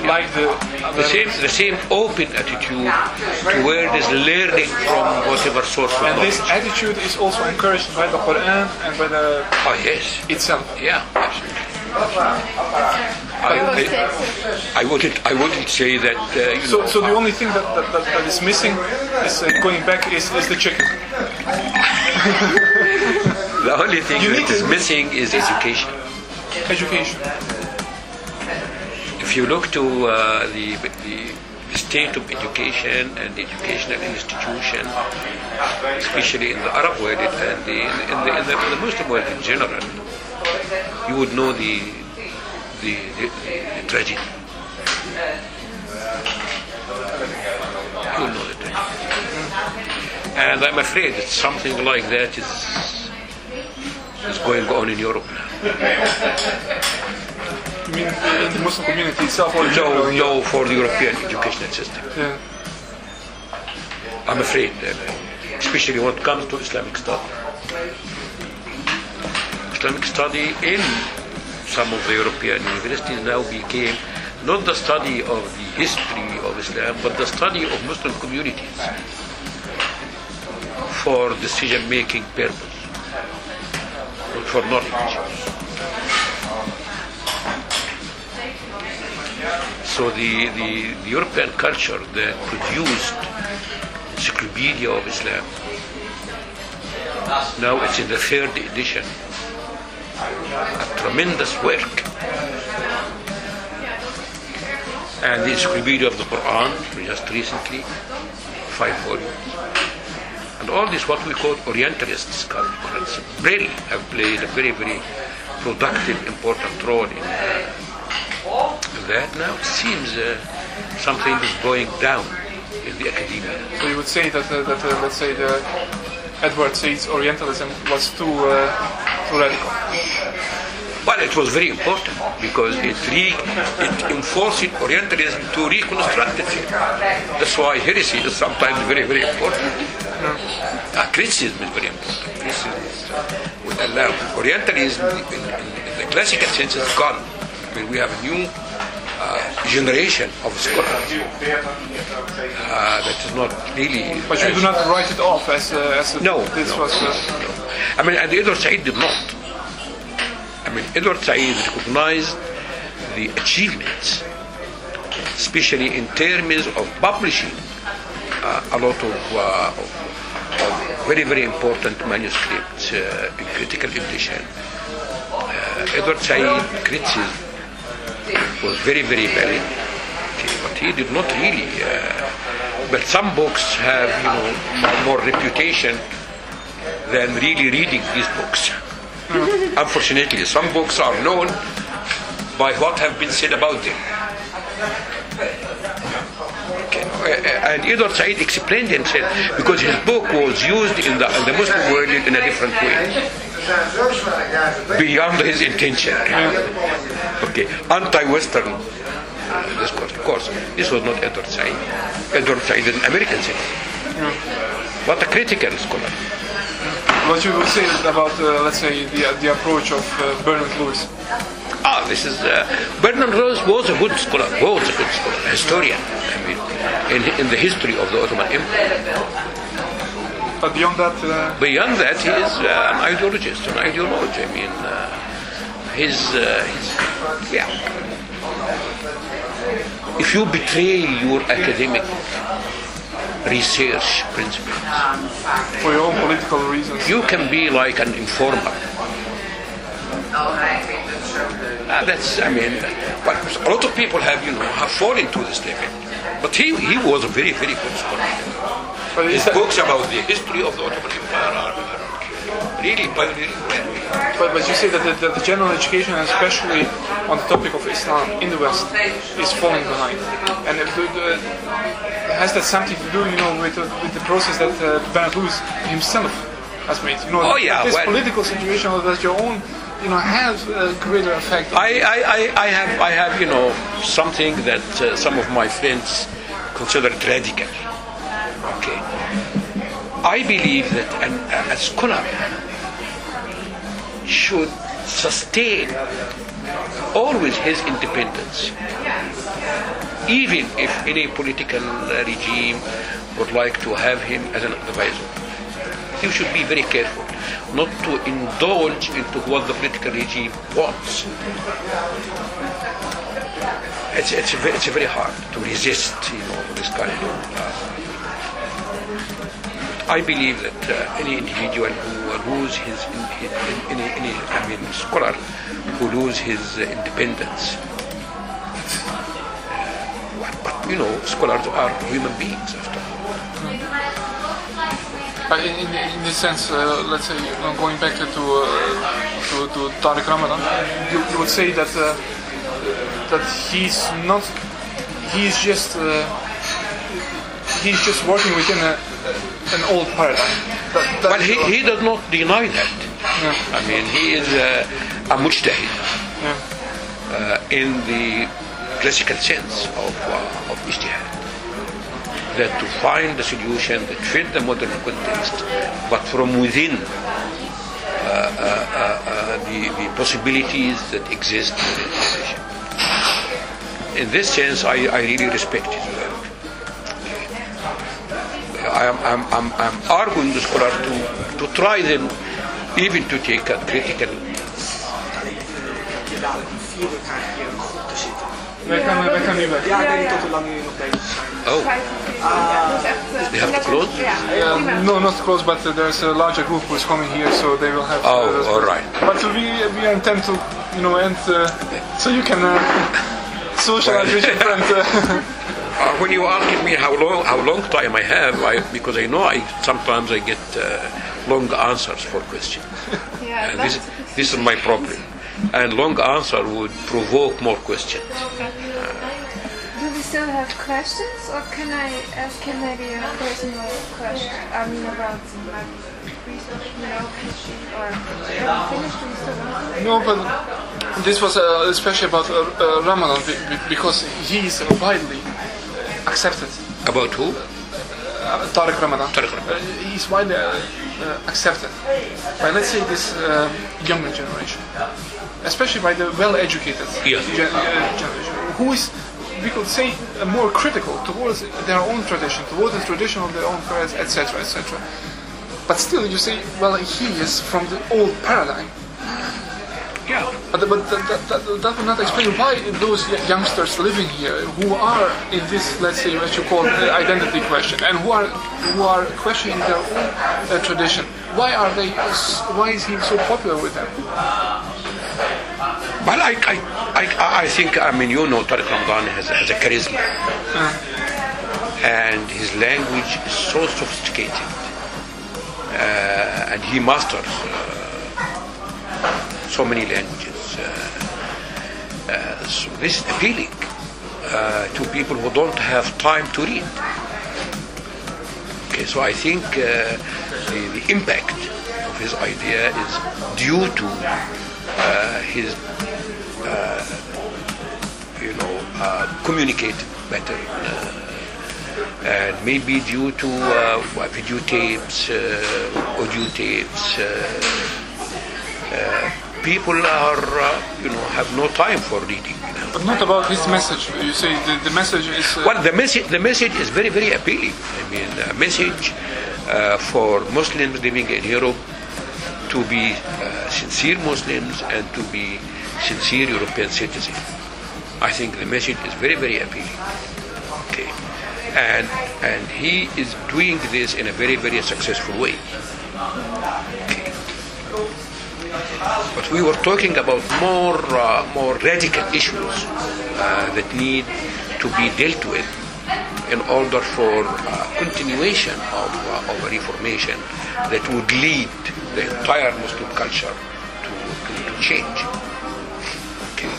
[SPEAKER 1] Like the,
[SPEAKER 3] The same, the same open attitude to where this learning from whatever source of
[SPEAKER 1] And this
[SPEAKER 3] knowledge.
[SPEAKER 1] attitude is also encouraged by the Quran and by the
[SPEAKER 3] Oh yes,
[SPEAKER 1] itself.
[SPEAKER 3] yeah, absolutely. I, I wouldn't, I wouldn't say that. Uh, you
[SPEAKER 1] So,
[SPEAKER 3] know,
[SPEAKER 1] so the only thing that, that, that, that is missing is uh, going back is, is the chicken.
[SPEAKER 3] the only thing
[SPEAKER 1] You
[SPEAKER 3] that is missing is education.
[SPEAKER 1] Education.
[SPEAKER 3] If you look to uh, the, the state of education and educational institution, especially in the Arab world and the, in, the, in, the, in the Muslim world in general, you would know the, the, the, the tragedy. You would know the tragedy. And I'm afraid that something like that is, is going on in Europe now.
[SPEAKER 1] You mean in the Muslim community itself or
[SPEAKER 3] No,
[SPEAKER 1] Europe?
[SPEAKER 3] no, for the European educational system.
[SPEAKER 1] Yeah.
[SPEAKER 3] I'm afraid, uh, especially when it comes to Islamic study. Islamic study in some of the European universities now became not the study of the history of Islam, but the study of Muslim communities for decision-making purpose, not for knowledge. So the, the, the European culture that produced Encyclopedia of Islam, now it's in the third edition, a tremendous work. And the Encyclopedia of the Quran, just recently, five volumes. And all this what we call Orientalist scholars, really have played a very, very productive, important role in uh, that. Now it seems uh, something is going down in the academia.
[SPEAKER 1] So you would say that, uh, that uh, let's say, the Edward Said's Orientalism was too, uh, too radical.
[SPEAKER 3] Well, it was very important because it, re- it enforced Orientalism to reconstruct itself. That's why heresy is sometimes very, very important. Uh, criticism is very important. Criticism is, uh, would allow Orientalism in, in, in the classical sense is gone. I mean, we have a new uh, generation of scholars uh, that is not really.
[SPEAKER 1] But you do not write it off as, uh, as a,
[SPEAKER 3] No,
[SPEAKER 1] this
[SPEAKER 3] no,
[SPEAKER 1] was.
[SPEAKER 3] No. I mean, and Edward Said did not. I mean, Edward Said recognized the achievements, especially in terms of publishing uh, a lot of, uh, of, of very, very important manuscripts uh, in critical edition. Uh, Edward Said criticism was very, very valid, but he did not really. Uh, but some books have, you know, more reputation than really reading these books. Unfortunately, some books are known by what have been said about them. Uh, And Edward Said explained himself because his book was used in the, in the Muslim world in a different way, beyond his intention. Okay, anti-Western discourse. Of course, this was not Edward Said. Edward Said is an American citizen, but a critical scholar.
[SPEAKER 1] What you would say about, uh, let's say, the, the approach of uh, Bernard Lewis?
[SPEAKER 3] Ah, this is uh, Bernard Lewis was a good scholar, was a good scholar, historian. I mean, in, in the history of the Ottoman Empire.
[SPEAKER 1] But beyond that, uh,
[SPEAKER 3] Beyond that, he is uh, an ideologist, an ideologue. I mean, uh, his, uh, his, yeah. If you betray your academic research principles.
[SPEAKER 1] For your own political reasons.
[SPEAKER 3] You can be like an informer. Uh, that's, I mean, but a lot of people have, you know, have fallen to this level. But he, he was a very, very good scholar. His books about the history of the Ottoman Empire are, are really pioneering.
[SPEAKER 1] but, but you say that the, the, the general education, especially on the topic of Islam in the West, is falling behind. And the, the, has that something to do, you know, with the, with the process that uh, Lewis himself has made? You know,
[SPEAKER 3] Oh, yeah,
[SPEAKER 1] this
[SPEAKER 3] well-
[SPEAKER 1] political situation does your own, you know, have a greater effect.
[SPEAKER 3] I, I, I, I have, I have, you know, something that uh, some of my friends consider radical. Okay. I believe that an, a scholar should sustain always his independence, even if any political regime would like to have him as an advisor. He should be very careful not to indulge into what the political regime wants. It's, it's, ve- it's very hard to resist, you know, this kind of. Uh, I believe that uh, any individual who lose his, I mean, scholar who lose his uh, independence. Uh, but you know, scholars are human beings after all.
[SPEAKER 1] But in, in, in this sense, uh, let's say, going back to uh, to, to Tariq Ramadan, you, you would say that uh, that he's not, he's just uh, he's just working within a, an old paradigm.
[SPEAKER 3] Well, he, he does not deny that. I mean, he is uh, a mujtahid uh, in the classical sense of, uh, of ijtihad. That to find the solution that fit the modern context, but from within uh, uh, uh, the, the possibilities that exist. In this sense, I, I really respect his work. I am I'm, I'm, I'm arguing the scholar to, to try them even to take a critical
[SPEAKER 6] Ja, vier uur krijg je hier goed te zitten.
[SPEAKER 1] Wij gaan, wij gaan nu weg.
[SPEAKER 6] Ja, ik weet niet tot lang jullie nog bezig zijn.
[SPEAKER 3] Oh,
[SPEAKER 5] Dat is echt... eh,
[SPEAKER 3] they have to close?
[SPEAKER 5] Ja,
[SPEAKER 1] Uh, no, not close, but uh, there's a larger group who's coming here, so they will have.
[SPEAKER 3] Oh,
[SPEAKER 1] uh,
[SPEAKER 3] all right.
[SPEAKER 1] But we we intend to, you know, end uh, so you can uh, socialize with your friends. Uh,
[SPEAKER 3] when you ask me how long how long time I have, I, because I know I sometimes I get uh, long answers for questions.
[SPEAKER 5] yeah,
[SPEAKER 3] And
[SPEAKER 5] that's
[SPEAKER 3] this this is my problem. And long answer would provoke more questions.
[SPEAKER 5] Do we still have questions, or can I ask him maybe a personal question? I mean, about like research, you know, history, or have we finished? We still want
[SPEAKER 1] no, but this was uh, especially about uh, uh, Ramadan be- be- because he is widely accepted.
[SPEAKER 3] About who?
[SPEAKER 1] Uh, Tariq Ramadan.
[SPEAKER 3] Tariq Ramadan.
[SPEAKER 1] Uh, he's widely uh, uh, accepted by, let's say, this uh, younger generation, especially by the well-educated
[SPEAKER 3] Yeah.
[SPEAKER 1] gen- uh, generation, who is, we could say, uh, more critical towards their own tradition, towards the tradition of their own parents, etc., etc. But still, you say, well, he is from the old paradigm.
[SPEAKER 3] Yeah.
[SPEAKER 1] But, but that, that, that, that would not explain why those youngsters living here, who are in this, let's say, what you call uh, identity question, and who are who are questioning their own uh, tradition, why are they? Why is he so popular with them?
[SPEAKER 3] Well, I, I, I, I think, I mean, you know, Tariq Ramadan has, has a charisma. And his language is so sophisticated. Uh, and he masters uh, so many languages. Uh, uh, so this is appealing uh, to people who don't have time to read. Okay, so I think the, the impact of his idea is due to his, you know, uh, communicate better. Uh, and maybe due to uh, videotapes, audio tapes, people are, uh, you know, have no time for reading. You know.
[SPEAKER 1] But not about his message. You say the, the message is. Uh,
[SPEAKER 3] Well, the message, the message is very, very appealing. I mean, the message uh, for Muslims living in Europe to be uh, sincere Muslims and to be sincere European citizens. I think the message is very, very appealing. Okay. and and he is doing this in a very very successful way. But we were talking about more uh, more radical issues uh, that need to be dealt with in order for uh, continuation of, uh, of a reformation that would lead the entire Muslim culture to, to, to change. Okay.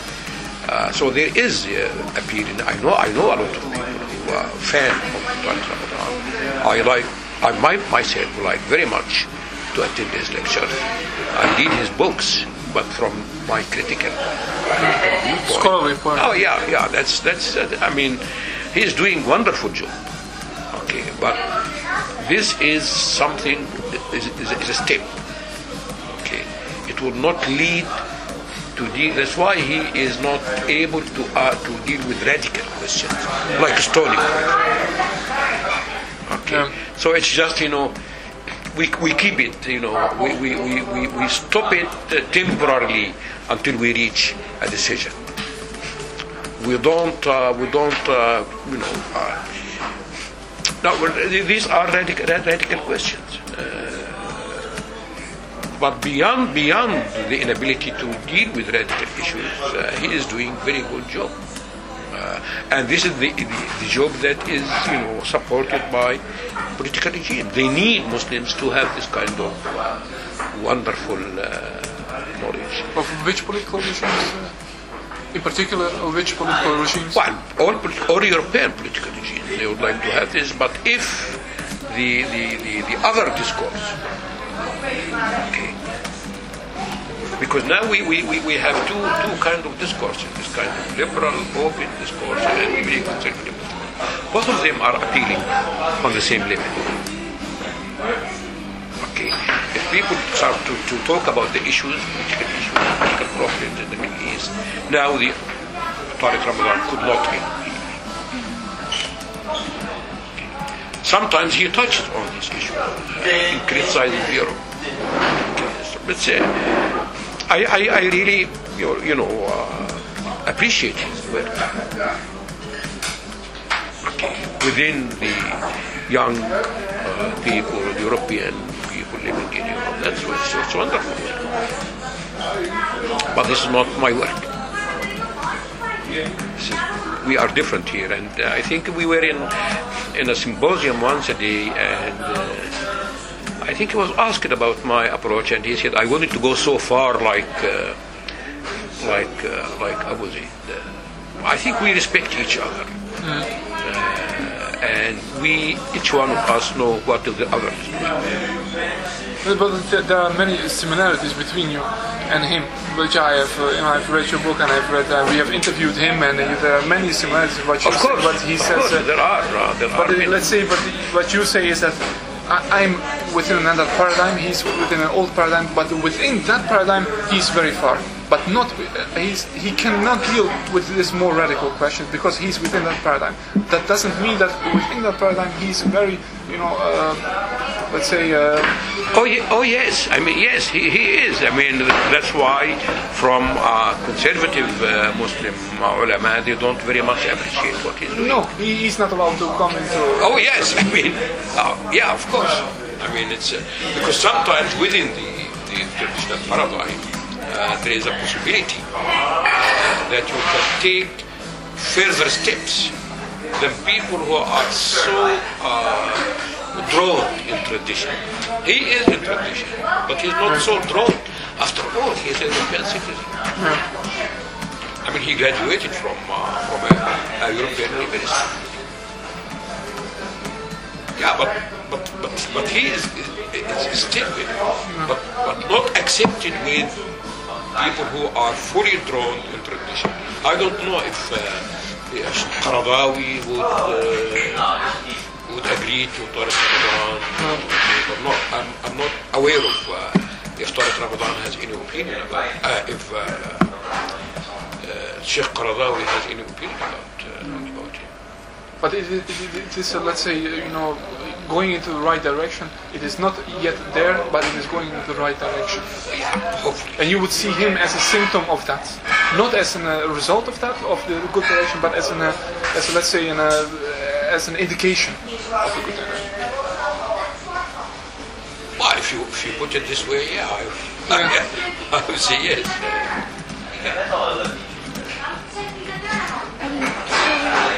[SPEAKER 3] Uh, so there is uh, a period. I know I know a lot of people who are fan of Ramadan. I like I my, myself like very much to attend his lectures and read his books, but from my critical viewpoint.
[SPEAKER 1] Scholarly point.
[SPEAKER 3] Oh yeah, yeah. That's that's. Uh, I mean, he's doing wonderful job. Okay, but this is something is, is, is a step. Okay, it will not lead to deal. That's why he is not able to uh, to deal with radical questions like stoning. Okay,
[SPEAKER 1] Yeah.
[SPEAKER 3] so it's just you know. We, we keep it, you know, we, we, we, we, stop it uh, temporarily until we reach a decision. We don't uh, we don't uh, you know uh, no these are radical, radical questions uh, but beyond beyond the inability to deal with radical issues uh, he is doing very good job and this is the, the, the job that is you know supported by political regime they need Muslims to have this kind of uh, wonderful uh, knowledge
[SPEAKER 1] Of which political regimes? uh, in particular, of which political regimes?
[SPEAKER 3] Well, all, all European political regimes, they would like to have this, but if the, the, the, the other discourse, okay, because now we, we, we, we have two, two kind of discourses, this kind of liberal, open discourse and very conservative. Both of them are appealing on the same level. Okay, if people start to, to talk about the issues, political issues, political problems in the Middle East, now the Tariq Ramadan could not be. Sometimes he touches on these issues, uh, in criticizing Europe. Okay, so, but uh, I, I, I really, you know, uh, appreciate his work. Within the young uh, people, European people living in Europe. That's what's, it's wonderful. But this is not my work. Is- we are different here, and uh, I think we were in in a symposium once a day, and uh, I think he was asked about my approach, and he said I wanted to go so far like uh, like uh, like Abu Zaid. Uh, I think we respect each other and we each one of us know what is the other
[SPEAKER 1] is But, but there are many similarities between you and him, which I have. Uh, you know, I've read your book and I've read. Uh, we have interviewed him, and uh, there are many similarities. What you
[SPEAKER 3] of
[SPEAKER 1] say- what he says.
[SPEAKER 3] course, there are uh, there
[SPEAKER 1] But
[SPEAKER 3] are many.
[SPEAKER 1] let's say, but what you say is that I, I'm within another paradigm. He's within an old paradigm, but within that paradigm, he's very far. But not uh, he's he cannot deal with this more radical question because he's within that paradigm. That doesn't mean that within that paradigm he's very, you know, uh, let's say. Uh,
[SPEAKER 3] Oh, ye- oh yes, I mean yes, he, he is. I mean that's why from uh, conservative uh, Muslim ulama they don't very much appreciate what he's doing.
[SPEAKER 1] no, he, he's not allowed to come into.
[SPEAKER 3] Oh yes, I mean, uh, yeah, of course. I mean, it's uh, because sometimes within the, the traditional paradigm, uh, there is a possibility uh, that you can take further steps than people who are so uh, drawn in tradition. He is in tradition, but he's not so drawn. After all, he is a European citizen. I mean, he graduated from uh, from a, a European university. Yeah, but but but but he is, is, is still with, but but not accepted with people who are fully drawn in tradition. I don't know if uh, Qaradawi would uh, would agree to Tariq Ramadan or not. I'm, I'm not aware of uh, if Tariq Ramadan has any opinion about uh, if uh, uh, Sheikh Qaradawi has any opinion about uh, about him.
[SPEAKER 1] But it, it, is, uh, let's say, you know, going into the right direction. It is not yet there, but it is going in the right direction.
[SPEAKER 3] Hopefully.
[SPEAKER 1] And you would see him as a symptom of that, not as a uh, result of that, of the good direction, but as an, as a, let's say, an, uh, as an indication.
[SPEAKER 3] Well, if you if you put it this way, yeah, I, I, I would say yes.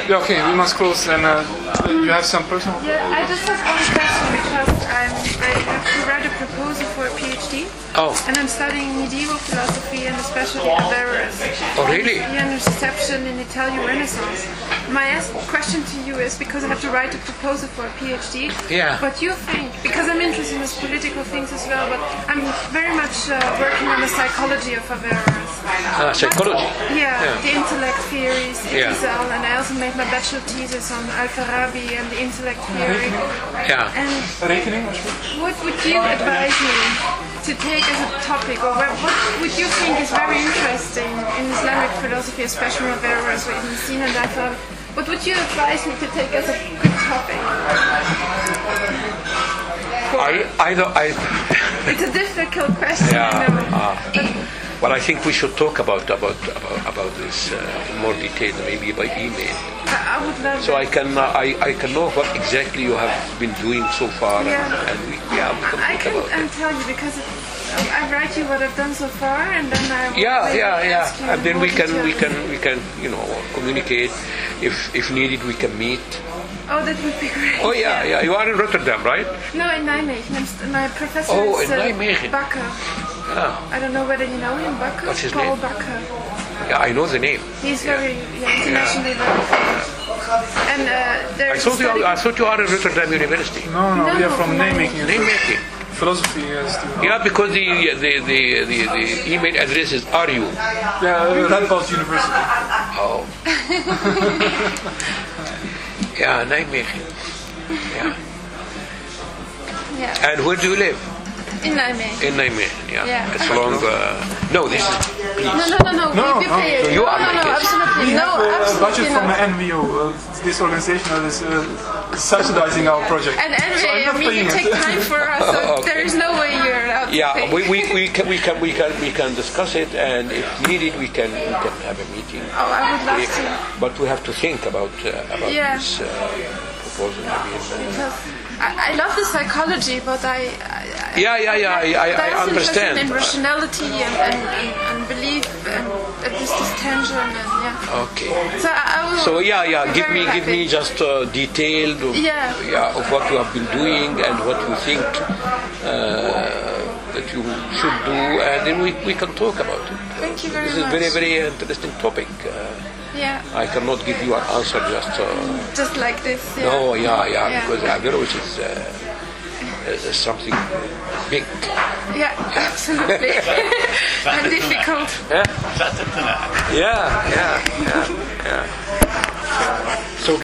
[SPEAKER 1] Yeah, okay, we must close and uh, you have some personal.
[SPEAKER 5] Yeah, I just have one question because I'm, I have to write a proposal for a PhD.
[SPEAKER 3] Oh.
[SPEAKER 5] And I'm studying medieval philosophy and especially Averroes.
[SPEAKER 3] Oh, really?
[SPEAKER 5] Yeah, and reception in Italian Renaissance. My ask- question to you is because I have to write a proposal for a PhD.
[SPEAKER 3] Yeah.
[SPEAKER 5] What you think, because I'm interested in these political things as well, but I'm very much uh, working on the psychology of Averroes.
[SPEAKER 3] Ah, psychology.
[SPEAKER 5] Yeah,
[SPEAKER 3] Yeah.
[SPEAKER 5] the intellect theories,
[SPEAKER 3] Yeah.
[SPEAKER 5] Rizal, and I also made my bachelor thesis on Al-Farabi and the intellect theory.
[SPEAKER 3] Yeah.
[SPEAKER 5] And
[SPEAKER 1] Rekening,
[SPEAKER 5] what would you advise me to take as a topic, or what would you think is very interesting in Islamic philosophy, especially Averroes or Ibn Sina and Al-Farabi? What would you advise me to take as a good topic?
[SPEAKER 3] I either I.
[SPEAKER 5] It's a difficult question, I
[SPEAKER 3] Yeah. ah.
[SPEAKER 5] But
[SPEAKER 3] Well, I think we should talk about about about, about this uh, in more detail, maybe by email,
[SPEAKER 5] I, I would love
[SPEAKER 3] so. I can uh, I, I can know what exactly you have been doing so far,
[SPEAKER 5] Yeah.
[SPEAKER 3] and, and we, yeah, we can
[SPEAKER 5] I can
[SPEAKER 3] about
[SPEAKER 5] tell you because it, I write you what I've done so far, and then I will
[SPEAKER 3] Yeah,
[SPEAKER 5] maybe
[SPEAKER 3] yeah,
[SPEAKER 5] ask you
[SPEAKER 3] yeah, and then we can we can we can you know communicate. If if needed, we can meet.
[SPEAKER 5] Oh, that would be great.
[SPEAKER 3] Oh yeah, yeah. You are in Rotterdam, right?
[SPEAKER 5] No, in Nijmegen. I'm st- my professor
[SPEAKER 3] Oh,
[SPEAKER 5] is
[SPEAKER 3] in
[SPEAKER 5] uh,
[SPEAKER 3] Nijmegen.
[SPEAKER 5] Bakker.
[SPEAKER 3] Yeah.
[SPEAKER 5] I don't know whether you know him, Bakker.
[SPEAKER 3] What's his
[SPEAKER 5] Paul
[SPEAKER 3] name?
[SPEAKER 5] Bakker.
[SPEAKER 3] Yeah, I know the name.
[SPEAKER 5] He's very yeah, internationally very famous. And uh,
[SPEAKER 3] I
[SPEAKER 5] there's
[SPEAKER 3] thought you I thought you are in Rotterdam University.
[SPEAKER 1] No, no, we
[SPEAKER 5] No,
[SPEAKER 1] are from
[SPEAKER 5] no.
[SPEAKER 1] Nijmegen.
[SPEAKER 3] Nijmegen.
[SPEAKER 1] Philosophy is the.
[SPEAKER 3] Yeah, because the the, the, the, the email address is are you?
[SPEAKER 1] Yeah, Radboud University.
[SPEAKER 3] Oh. yeah, Nijmegen. Yeah.
[SPEAKER 5] yeah,
[SPEAKER 3] And where do you live?
[SPEAKER 5] In Nijmegen.
[SPEAKER 3] In Nijmegen. Yeah.
[SPEAKER 5] Yeah.
[SPEAKER 3] It's along. Uh, no, this is. Please.
[SPEAKER 5] No, no, no, no.
[SPEAKER 1] No,
[SPEAKER 5] we, we
[SPEAKER 1] no.
[SPEAKER 5] pay it.
[SPEAKER 3] So you
[SPEAKER 5] no,
[SPEAKER 3] are
[SPEAKER 5] no, no,
[SPEAKER 3] making-
[SPEAKER 5] absolutely.
[SPEAKER 1] We
[SPEAKER 5] no,
[SPEAKER 1] have a
[SPEAKER 5] absolutely
[SPEAKER 1] budget from the
[SPEAKER 5] not.
[SPEAKER 1] NWO, uh, this organization that is uh, subsidizing our project.
[SPEAKER 5] And
[SPEAKER 1] So I'm
[SPEAKER 5] anyway,
[SPEAKER 1] not
[SPEAKER 5] I mean,
[SPEAKER 1] paying
[SPEAKER 5] you
[SPEAKER 1] it.
[SPEAKER 5] take time for us, so
[SPEAKER 3] Okay.
[SPEAKER 5] there is no way you're allowed to
[SPEAKER 3] Yeah,
[SPEAKER 5] pay.
[SPEAKER 3] we, we, we, can, we can we can we can we can discuss it, and if needed, we can we can have a meeting.
[SPEAKER 5] Oh, I would love to.
[SPEAKER 3] But we have to think about uh, about
[SPEAKER 5] Yeah.
[SPEAKER 3] this uh, proposal. Maybe.
[SPEAKER 5] Because I, I love the psychology, but I. I
[SPEAKER 3] Yeah, yeah, yeah. I, I, I understand.
[SPEAKER 5] in rationality and, and, and, belief and this, this tension and yeah.
[SPEAKER 3] Okay.
[SPEAKER 5] So I.
[SPEAKER 3] So yeah, yeah. Give me, give me just uh, detailed of,
[SPEAKER 5] Yeah.
[SPEAKER 3] yeah, of what you have been doing and what you think uh, that you should do, and then we, we can talk about it.
[SPEAKER 5] Thank you very much.
[SPEAKER 3] This is very very interesting topic. Uh,
[SPEAKER 5] Yeah,
[SPEAKER 3] I cannot give you an answer just. Uh,
[SPEAKER 5] just like this. Yeah.
[SPEAKER 3] no, yeah, yeah,
[SPEAKER 5] Yeah.
[SPEAKER 3] because Averroes is, uh, is something big.
[SPEAKER 5] Yeah, absolutely. and difficult.
[SPEAKER 3] Yeah, yeah, yeah, yeah. yeah.